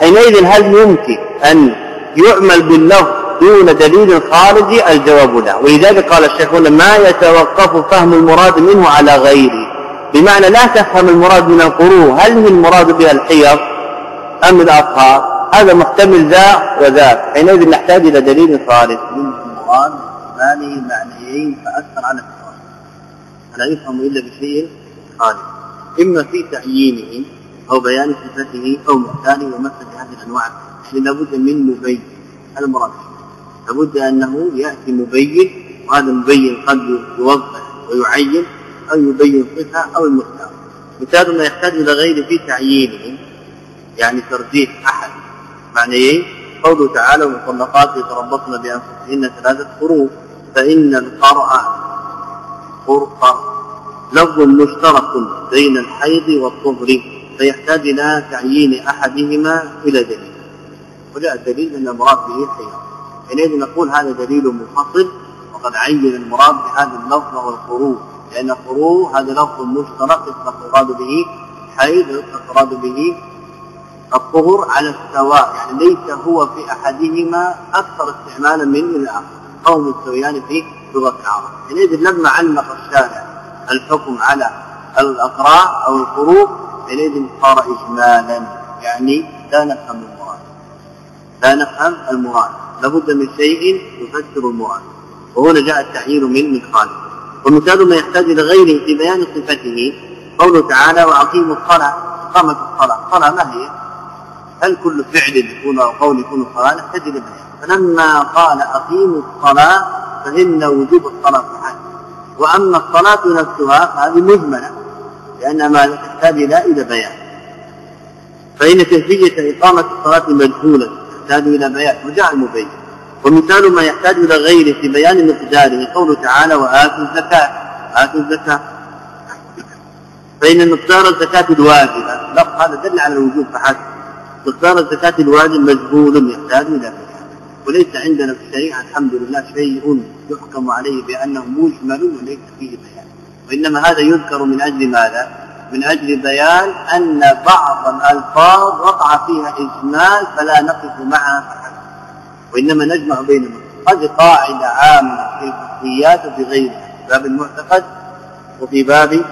حينئذ هل يمكن أن يعمل باللفظ دون دليل خارجي؟ الجواب لا. ولذلك قال الشيخ هنا ما يتوقف فهم المراد منه على غيره بمعنى لا تفهم المراد من القروء. هل هي المراد بها الحيض أم الأطهار؟ هذا محتمل ذا وذاك. حينئذ نحتاج إلى دليل خارج من المراد معنيه معنيين فأكثر على السؤال فلا يفهم إلا بشيء خارج إما في تعيينه أو بيان صفته أو محتاله ومثل هذه الأنواع. لابد من مبين. المراد. لابد أنه يأتي مبين وهذا المبين قد يوضح ويعين أو يبين صفة أو المختار مثال ما يحتاج إلى غير في تعيينه يعني ترجيح أحد. معنى إيه؟ قوله تعالى والمطلقات يتربصن بأنفسهن ثلاثة قروء. فإن القرأ قرقر لفظ مشترك بين الحيض والطهر. فيحتاج إلى تعيين أحدهما إلى دليل. وجاء الدليل أن المراد به الحيض حينئذ نقول هذا دليل منفصل وقد عين المراد بهذا اللفظ وهو القروء لأن القروء هذا لفظ مشترك يطلق المراد به حيض ويطلق المراد به الطهر على السواء. يعني ليس هو في أحدهما أكثر استعمالا من الآخر. أو مستويان في لغة العرب. حينئذ لما علق الشارع الحكم على الأقراء أو القروء حينئذ صار إجمالا. يعني لا نفهم المراد. لا نفهم المراد. لابد من شيء يفسر المراد. وهنا جاء التعيين من من خالد ومثال ما يحتاج إلى غيره في بيان صفته قوله تعالى وأقيموا الصلاة. إقامة الصلاة. الصلاة ما هي؟ هل كل فعل يكون أو قول يكون الصلاه نحتاج إلى بيان فلما قال أقيموا الصلاة فإن وجوب الصلاة صحيح وأما الصلاة نفسها فهذه مجمله لانها تحتاج إلى إلى بيان. فإن كيفيه إقامة الصلاة مجهولة تحتاج إلى بيان وجاء المبين ومثال ما يحتاج إلى غيره في بيان مقداره قوله تعالى وآتوا الزكاة آتوا الزكاة فإن مقدار الزكاة الواجبه لفظ هذا دل على الوجوب فحسب. مقدار الزكاة الواجب مجهول يحتاج إلى بيان. وليس عندنا في الشريعة الحمد لله شيء يحكم عليه بانه مجمل وليس فيه بيان. وإنما هذا يذكر من أجل ماذا؟ من أجل بيان أن بعض الألفاظ وقع فيها إجمال فلا نقف معها فحسب وإنما نجمع بينهما قد قاعدة عامة في الفقهيات وفي غيرها باب المعتقد وفي باب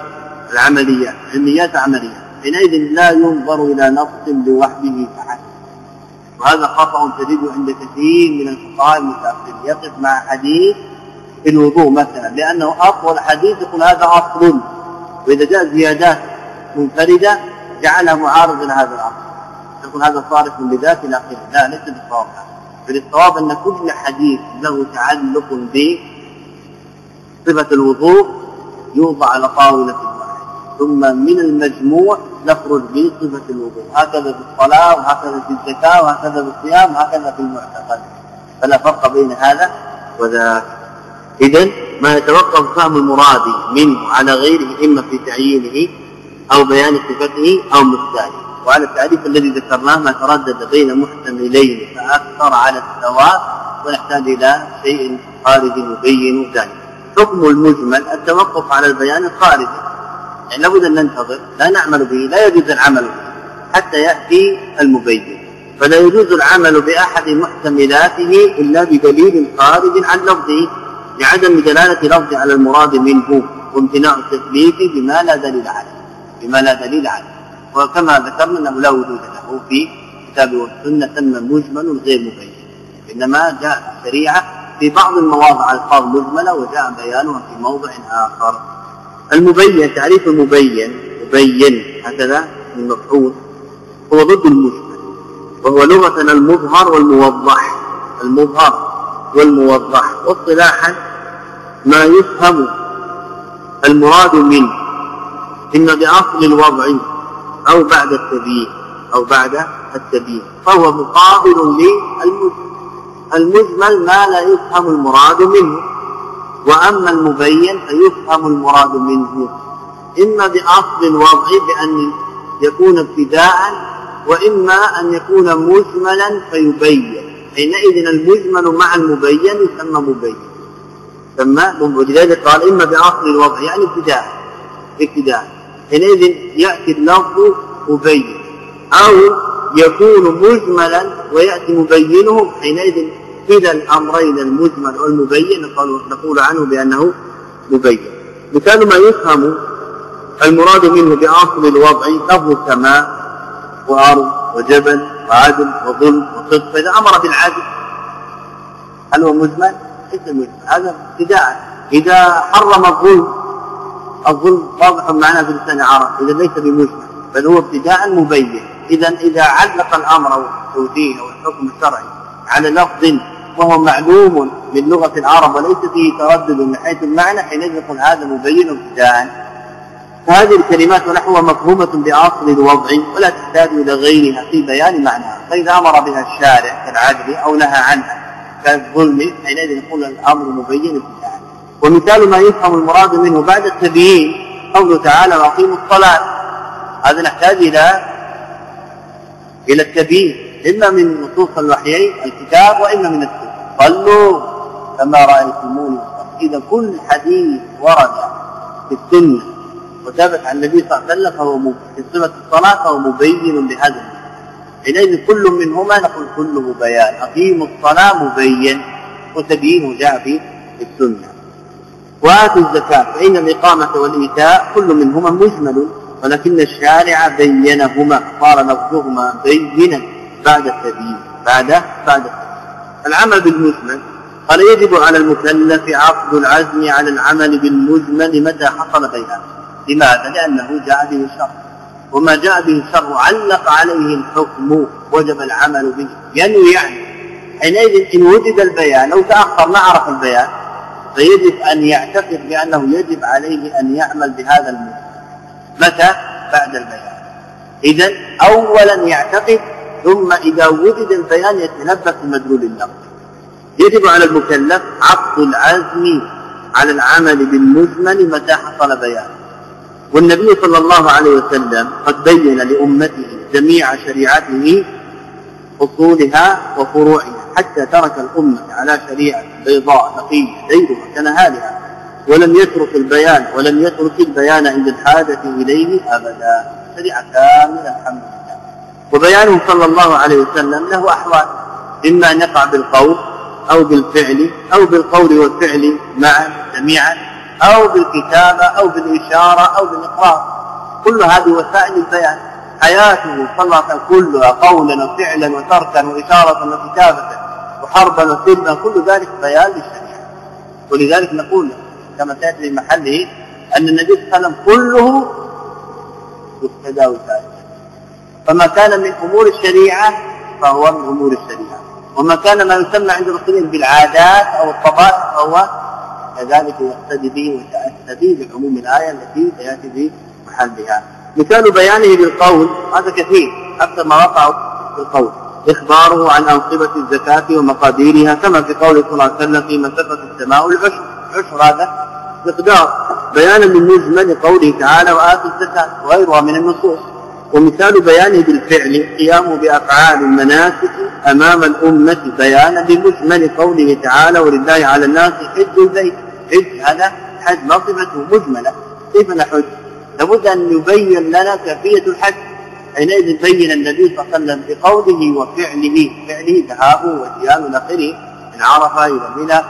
العمليات علميات عمليات حينئذ لا ينظر إلى نص لوحده فحسب وهذا خطأ تجده عند كثير من الفقهاء المتأخرين. يقف مع حديث في الوضوء مثلا لأنه أطول حديث يقول هذا أصل. وإذا جاء زيادات منفردة جعلها معارض لهذا الأصل. يقول هذا صارف بذات إلى آخره. لا ليس بالصواب. بل الصواب أن كل حديث له تعلق بصفه الوضوء يوضع على طاولة واحدة. ثم من المجموع نخرج به صفة الوضوء. هكذا في الصلاه وهكذا في الزكاه وهكذا في الصيام وهكذا في المعتقد فلا فرق بين هذا وذاك. اذا ما يتوقف فهم المراد منه على غيره إما في تعيينه أو بيان صفته أو مختاره وعلى التعريف الذي ذكرناه ما تردد بين محتملين فاكثر على السواء ونحتاج إلى شيء خارج يبين ذلك. حكم المجمل التوقف على البيان الخارجي يعني لابد أن ننتظر. لا نعمل به لا يجوز العمل به حتى يأتي المبين. فلا يجوز العمل بأحد محتملاته إلا بدليل خارج عن لفظه. لعدم دلالة لفظ على المراد منه وامتناع التثبيت بما لا دليل عليه بما لا دليل عليه. وكما ذكرنا أنه لا وجود له في الكتاب والسنة تم مجمل غير مبين. إنما جاء الشريعة في بعض المواضع الفاظ مجملة وجاء بيانها في موضع آخر. المبين تعريف المبين مبين هكذا المفعول هو ضد المجمل وهو لغة المظهر والموضح المظهر. والموضح واصطلاحا ما يفهم المراد منه إما بأصل الوضع أو بعد التبيين أو بعد التبيين فهو مقابل للمجمل. المجمل ما لا يفهم المراد منه وأما المبين فيفهم المراد منه. إما بأصل الوضع بأن يكون ابتداء وإما أن يكون مجملا فيبين. حينئذ المجمل مع المبين يسمى مبين. سمى ولذلك قال إما بأصل الوضع يعني ابتداء ابتداء. حينئذ يأتي اللفظ مبين أو يكون مجملا ويأتي مبينه. حينئذ كلا الأمرين المجمل والمبين نقول عنه بأنه مبين. مثال ما يفهم المراد منه بأصل الوضع لفظ السماء وأرض وجبل وعدل وظلم وصدق. فإذا أمر بالعدل هل هو مجمل؟ ليس مجمل. هذا ابتداء. إذا حرم الظلم الظلم واضح معناه في لسان العرب إذا ليس بمجمل بل هو ابتداء مبين. إذا إذا علق الأمر أو التوجيه أو الحكم الشرعي على لفظ وهو معلوم من لغة العرب وليس فيه تردد من حيث المعنى حينئذ يكون هذا مبين ابتداء. فهذه الكلمات ونحوها مفهومة بأصل الوضع ولا تحتاج إلى غيرها في بيان معناها فإذا أمر بها الشارع كالعدل أو نهى عنها كالظلم حينئذ يقول الأمر مبين ابتداء ومثال ما يفهم المراد منه بعد التبيين قوله تعالى وأقيموا الصلاة. هذا نحتاج إلى إلى التبيين إما من نصوص الوحيين الكتاب وإما من السنة. صلوا كما رأيتموني إذا كل حديث ورد في السنة. وثبت عن النبي صلى الله عليه وسلم فهو في صفة الصلاة فهو مبين لهذا حينئذ كل منهما نقول كله بيان أقيموا الصلاة مبين وتبيينه جاء في السنة. وآتوا الزكاة فإن الإقامة والإيتاء كل منهما مجمل ولكن الشارع بينهما صار لفظهما بينا بعد التبيين بعد بعد التبيين. العمل بالمجمل قال يجب على المكلف عقد العزم على العمل بالمجمل متى حصل بينه لماذا لأنه جاء به الشرع وما جاء به الشرع علق عليه الحكم وجب العمل به. ينوي يعني. حينئذ إن وجد البيان أو تأخر ما عرف البيان فيجب أن يعتقد بأنه يجب عليه أن يعمل بهذا المجمل متى؟ بعد البيان. إذا أولا يعتقد ثم إذا وجد البيان يتنبه بمدلول اللفظ يجب على المكلف عقد العزم على العمل بالمجمل متى حصل بيان. والنبي صلى الله عليه وسلم قد بين لأمته جميع شريعته أصولها وفروعها حتى ترك الأمة على شريعة بيضاء نقية ليلها كنهارها ولم يترك البيان ولم يترك البيان عند الحاجة إليه أبدا. شريعة كاملة الحمد لله. وبيانه صلى الله عليه وسلم له أحوال إما أن يقع بالقول أو بالفعل أو بالقول والفعل معا جميعا. أو بالكتابة أو بالإشارة أو بالإقرار. كل هذه وسائل البيان. حياته صلى الله عليه وسلم كلها قولا وفعلا وتركا وإشارة وكتابة وحربا وسلما كل ذلك بيان للشريعة. ولذلك نقول كما سيأتي في محله أن النبي صلى الله عليه وسلم كله يقتدى وسائل فما كان من أمور الشريعة فهو من أمور الشريعة. وما كان ما يسمى عند المسلمين بالعادات أو الطبائع فهو كذلك يقتدي به ويأتي به بعموم الآية التي سيأتي في محلها. مثال بيانه بالقول هذا كثير أكثر ما وقع بالقول إخباره عن أنصبة الزكاة ومقاديرها كما في قول صلى الله عليه وسلم في مسافة السماء العشر. العشر هذا مقدار. بيانا من مجمل قوله تعالى وآتوا الزكاة وغيرها من النصوص ومثال بيانه بالفعل قيامه بأفعال المناسك أمام الأمة بيانا بمجمل قوله تعالى ولله على الناس حج البيت حج هذا حج نصبته مجملة. كيف نحج لابد أن يبين لنا كيفية الحج حينئذ بين النبي صلى الله عليه وسلم بقوله وفعله فعله ذهابه واتيانه إلى اخره من عرفة إلى منى.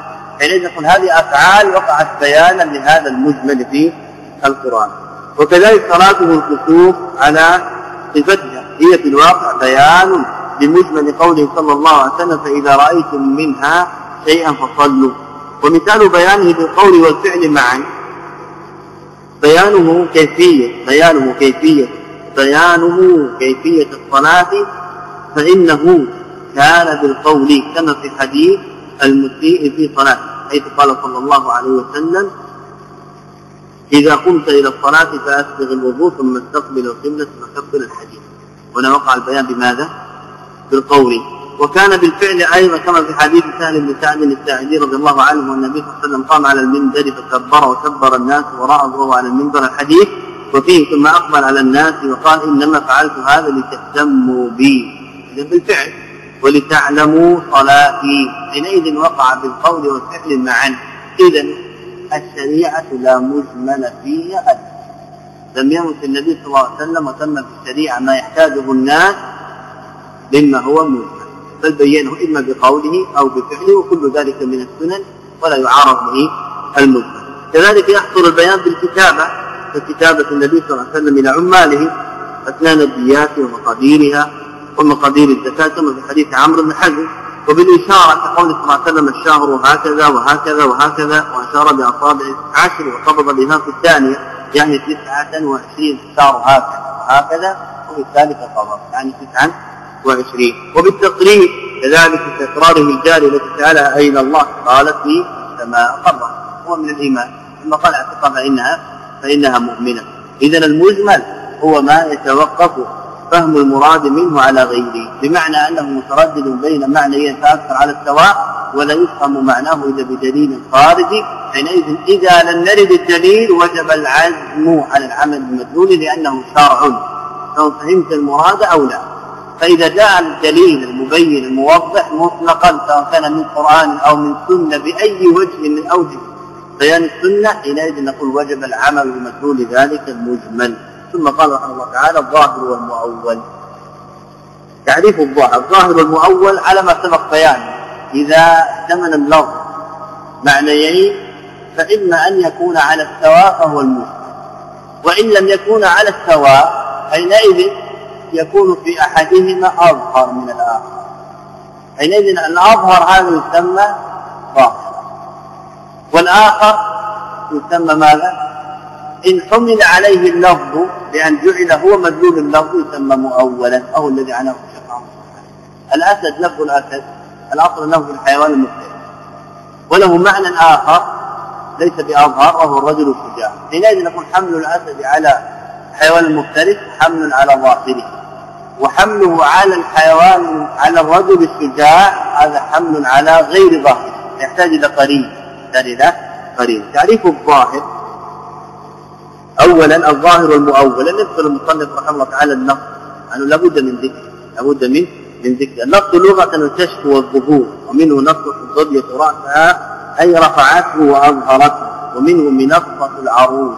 حينئذ يقول هذه أفعال وقعت بيانا لهذا المجمل في القرآن. وكذلك صلاته الكسوف على صفتها. هي في الواقع بيان لمجمل قوله صلى الله عليه وسلم فإذا رأيتم منها شيئا فصلوا. ومثال بيانه بالقول والفعل معا. بيانه كيفية بيانه كيفية بيانه كيفية الصلاة فإنه كان بالقول كما في حديث المسيء في صلاته حيث قال صلى الله عليه وسلم إذا قمت إلى الصلاة فأسبغ الوضوء ثم استقبل القبلة فكبر الحديث. هنا وقع البيان بماذا؟ بالقول. وكان بالفعل أيضا كما في حديث سهل بن سعد الساعدي رضي الله عنه والنبي صلى الله عليه وسلم قام على المنبر فكبر وكبر الناس وراءه وهو على المنبر الحديث وفيه ثم أقبل على الناس وقال إنما فعلت هذا لتهتموا بي. إذا بالفعل ولتعلموا صلاتي. حينئذ وقع بالقول والفعل معا. إذا الشريعة لا مجمل فيها أبدا. لم يمت النبي صلى الله عليه وسلم وتم في الشريعة ما يحتاجه الناس مما هو مجمل. بل بينه إما بقوله أو بفعله وكل ذلك من السنن ولا يعارض به المجمل كذلك يحصل البيان بالكتابة ككتابة النبي صلى الله عليه وسلم إلى عماله أسنان الديات ومقاديرها ومقادير الزكاة كما في حديث عمرو بن حزم. وبالإشارة كقول صلى الله عليه وسلم الشهر هكذا وهكذا وهكذا وأشار بأصابع عشر وقبض بها في الثانية يعني تسعة وعشرين الشهر هكذا وهكذا وفي الثالثة قبض يعني تسعة وعشرين. وبالتقريب كذلك تكراره الجاري التي سألها أين الله؟ قالت في السماء قبر هو من الإيمان. ثم قال اعتقى فانها فإنها مؤمنة. اذا المجمل هو ما يتوقف فهم المراد منه على غيره. بمعنى أنه متردد بين معنيين فاكثر على السواء ولا يفهم معناه الا بدليل خارجي حينئذ إذا لم نرد الدليل وجب العزم على العمل بالمدلول لأنه شرع سواء فهمت المراد أو لا؟ فإذا جاء الدليل المبين الموضح مطلقا سواء كان من قرآن أو من سنة بأي وجه من أوجه بيان السنة حينئذ نقول وجب العمل بمدلول ذلك المجمل. ثم قال رحمه الله تعالى الظاهر والمؤول. تعريف الظاهر. الظاهر والمؤول على ما سبق بيانه إذا احتمل اللفظ معنيين فإما أن يكون على السواء فهو المجمل. وإن لم يكون على السواء حينئذ يكون في أحدهما أظهر من الآخر. حينئذ الأظهر هذا يسمى ظاهر. والآخر يسمى ماذا؟ إن حمل عليه اللفظ بأن جعل هو مدلول اللفظ يسمى مؤولا أو الذي عناه الشيخ الأسد لفظ الأسد الأصل أنه في الحيوان المختلف وله معنى آخر ليس بأظهر وهو الرجل الشجاع. حينئذ نقول حمل الأسد على الحيوان المختلف حمل على ظاهره. وحمله على الحيوان على الرجل الشجاع هذا حمل على غير ظاهر يحتاج إلى قرين يحتاج إلى قرين تعريف الظاهر. اولا الظاهر والمؤول. لم يذكر المصنف رحمه الله تعالى النص انه لابد من ذكر لابد من من ذكر. النص لغة الكشف والظهور ومنه نص الضبية رأسها أي رفعته وأظهرته ومنه منصه العروض.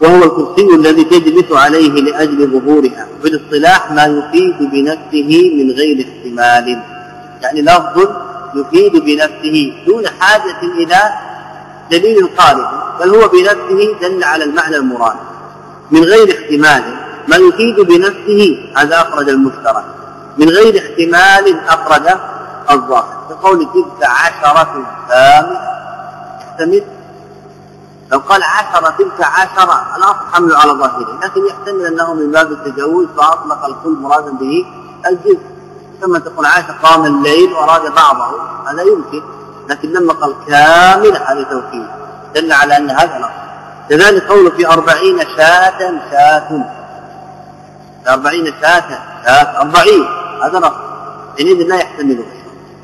وهو الكرسي الذي تجلس عليه لأجل ظهورها. وفي الاصطلاح ما يفيد بنفسه من غير احتمال. يعني لفظ يفيد بنفسه دون حاجة إلى دليل خارجي بل هو بنفسه دل على المعنى المراد. من غير احتمال ما يفيد بنفسه هذا أخرج المشترك. من غير احتمال أخرج الظاهر. كقول تلك عشرة كاملة يحتمل لو قال عشرة تلك عشرة الأصل حمل على ظاهره. لكن يحتمل أنه من باب التجاوز فأطلق الكل مرادا به الجزء. ثم تقول عاش قام الليل وأراد بعضه. هذا يمكن. لكن لما قال كامل هذا توكيد دل على أن هذا نص كذلك قوله في أربعين شاة شاة. أربعين شاة شاة أربعين. هذا نص حينئذ لا يحتمل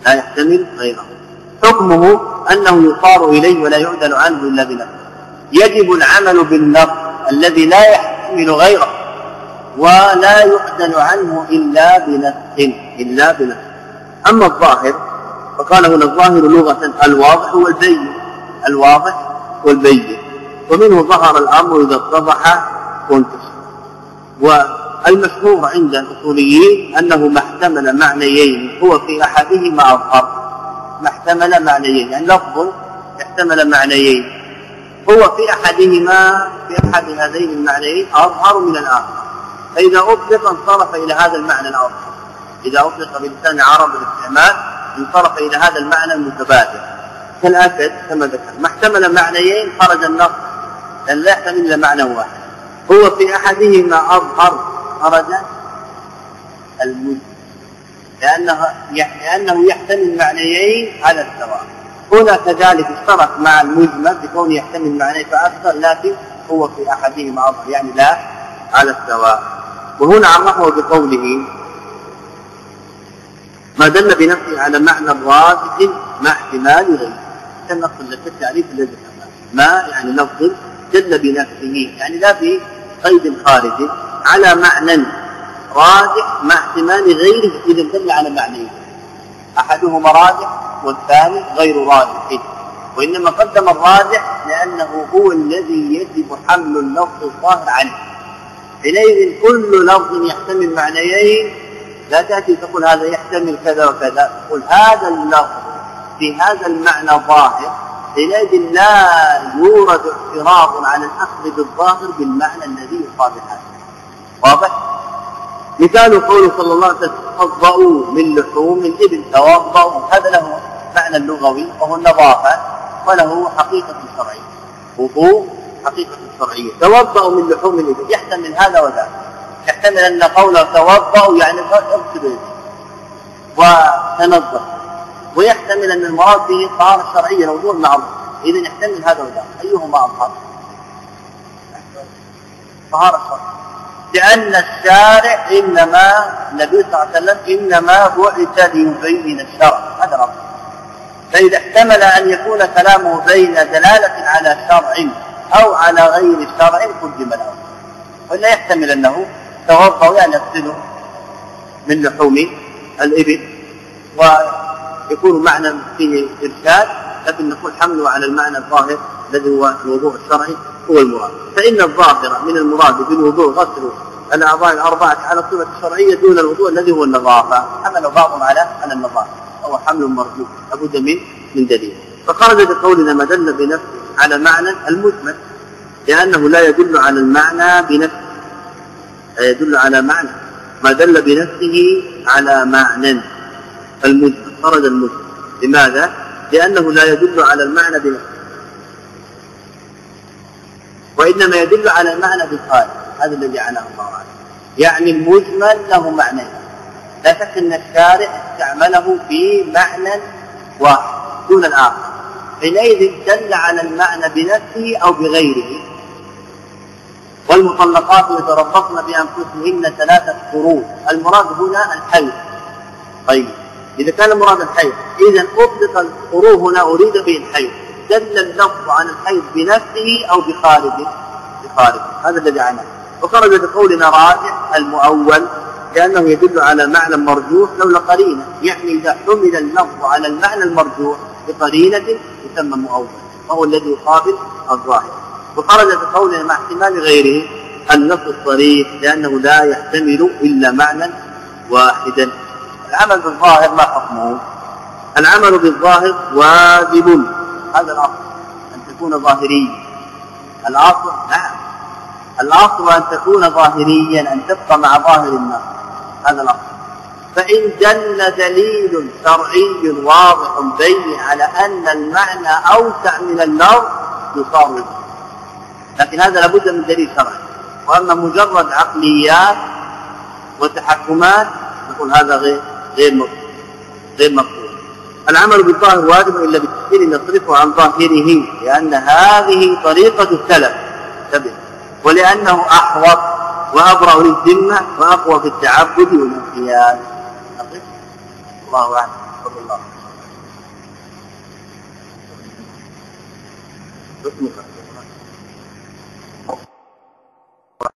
لا يحتمل غيره. حكمه أنه يصار إليه ولا يعدل عنه إلا بنفسه. يجب العمل باللفظ الذي لا يحتمل غيره ولا يعدل عنه إلا بنفس إلا بنفس أما الظاهر فقال هنا الظاهر لغة الواضح والبين الواضح والبين. ومنه ظهر الأمر إذا اتضح وانكشف والمشهور عند الأصوليين أنه ما احتمل معنيين هو في أحدهما أظهر ما احتمل معنيين يعني لفظ احتمل معنيين. هو في أحدهما في أحد هذين المعنيين أظهر من الآخر. فإذا أطلق انصرف إلى هذا المعنى الأظهر. إذا أطلق بلسان عرب الاستعمال انصرف إلى هذا المعنى المتبادل كالأسد كما ذكر ما احتمل معنيين خرج النص لأن لا يحتمل إلا معنى واحد. هو في أحدهما أظهر خرج المجمل لأنه لأنه يحتمل معنيين على السواء. هنا كذلك اشترك مع المجمل بكونه يحتمل معنيين فاكثر لكن هو في أحدهما اظهر يعني لا على السواء. وهنا عرفه بقوله ما دل بنفسه على معنى راجح مع احتمال غيره. كان نص التعريف الذي ما يعني لفظ دل بنفسه يعني لا في قيد خارجي على معنى راجح مع احتمال غيره إذا دل على معنيين. أحدهما راجح والثاني غير راجح. وإنما قدم الراجح لأنه هو الذي يجب حمل اللفظ الظاهر عليه. حينئذ كل لفظ يحتمل معنيين لا تأتي تقول هذا يحتمل كذا وكذا. تقول هذا اللفظ في هذا المعنى ظاهر. حينئذ لا يورد اعتراض على الأخذ بالظاهر بالمعنى الذي يقابل هذا. واضح؟ مثال قوله صلى الله عليه وسلم توضؤوا من لحوم الإبل توضؤوا هذا له معنى لغوي وهو النظافة وله حقيقة شرعية. وضوء حقيقة شرعية. توضؤوا من لحوم الإبل. يحتمل هذا وذاك. يحتمل أن قوله توضأ يعني اغسل يديك وتنظف. ويحتمل أن المراد به طهارة شرعية الوضوء المعروف إذا يحتمل هذا وذاك. أيهما أظهر؟ طهارة شرعية. لأن الشارع إنما النبي صلى الله عليه وسلم إنما بعث ليبين الشرع. هذا الأصل فإذا احتمل أن يكون كلامه بين دلالة على شرع أو على غير شرع قدم له. ولا يحتمل أنه توضأ يعني يغسله من لحوم الإبل ويكون معنى فيه إرشاد لكن نقول حمله على المعنى الظاهر الذي هو الوضوء الشرعي هو المراد فإن الظاهر من المراد بالوضوء غسل الأعضاء الأربعة على الصفة الشرعية دون الوضوء الذي هو النظافة. حمل بعضهم على على النظافة وهو حمل مرجو لابد من من دليل فخرج بقولنا ما دل بنفسه على معنى المجمل لأنه لا يدل على المعنى بنفسه لا يدل على معنى. ما دل بنفسه على معنى المجمل خرج المجمل لماذا؟ لأنه لا يدل على المعنى بنفسه. وإنما يدل على المعنى بالخارج هذا الذي عناه الله عنه يعني المجمل له معنى. لا شك أن الشارع استعمله في معنى واحد دون الآخر. حينئذ دل على المعنى بنفسه أو بغيره. والمطلقات يتربصن بأنفسهن ثلاثة قروء المراد هنا الحيض. طيب إذا كان المراد الحيض إذا أطلق القروء هنا أريد به الحيض. دل اللفظ عن الحيض بنفسه أو بخارجه. بخارجه. هذا الذي عناه وخرج بقولنا راجع المؤول لأنه يدل على معنى مرجوح لولا قرينة. يعني إذا حمل اللفظ على المعنى المرجوح بقرينة يسمى مؤول. وهو الذي يقابل الظاهر. وخرج بقولنا مع احتمال غيره النص الصريح لأنه لا يحتمل إلا معنى واحدا. العمل بالظاهر ما حكمه؟ العمل بالظاهر واجب. هذا الأصل أن تكون ظاهريا. الأصل نعم. الأصل أن تكون ظاهريا أن تبقى مع ظاهر النص هذا الأصل. فإن دل دليل شرعي واضح بين على أن المعنى أوسع من اللفظ يصار لكن هذا لابد من دليل شرعي. وأما مجرد عقليات وتحكمات نقول هذا غير غير مقبول غير مقبول العمل بالظاهر واجب إلا بالتفسير يصرفه عن ظاهره لأن هذه طريقة السلف. ولأنه أحوط وأبرأ للذمة وأقوى في التعبد والانقياد الله أعلم. الله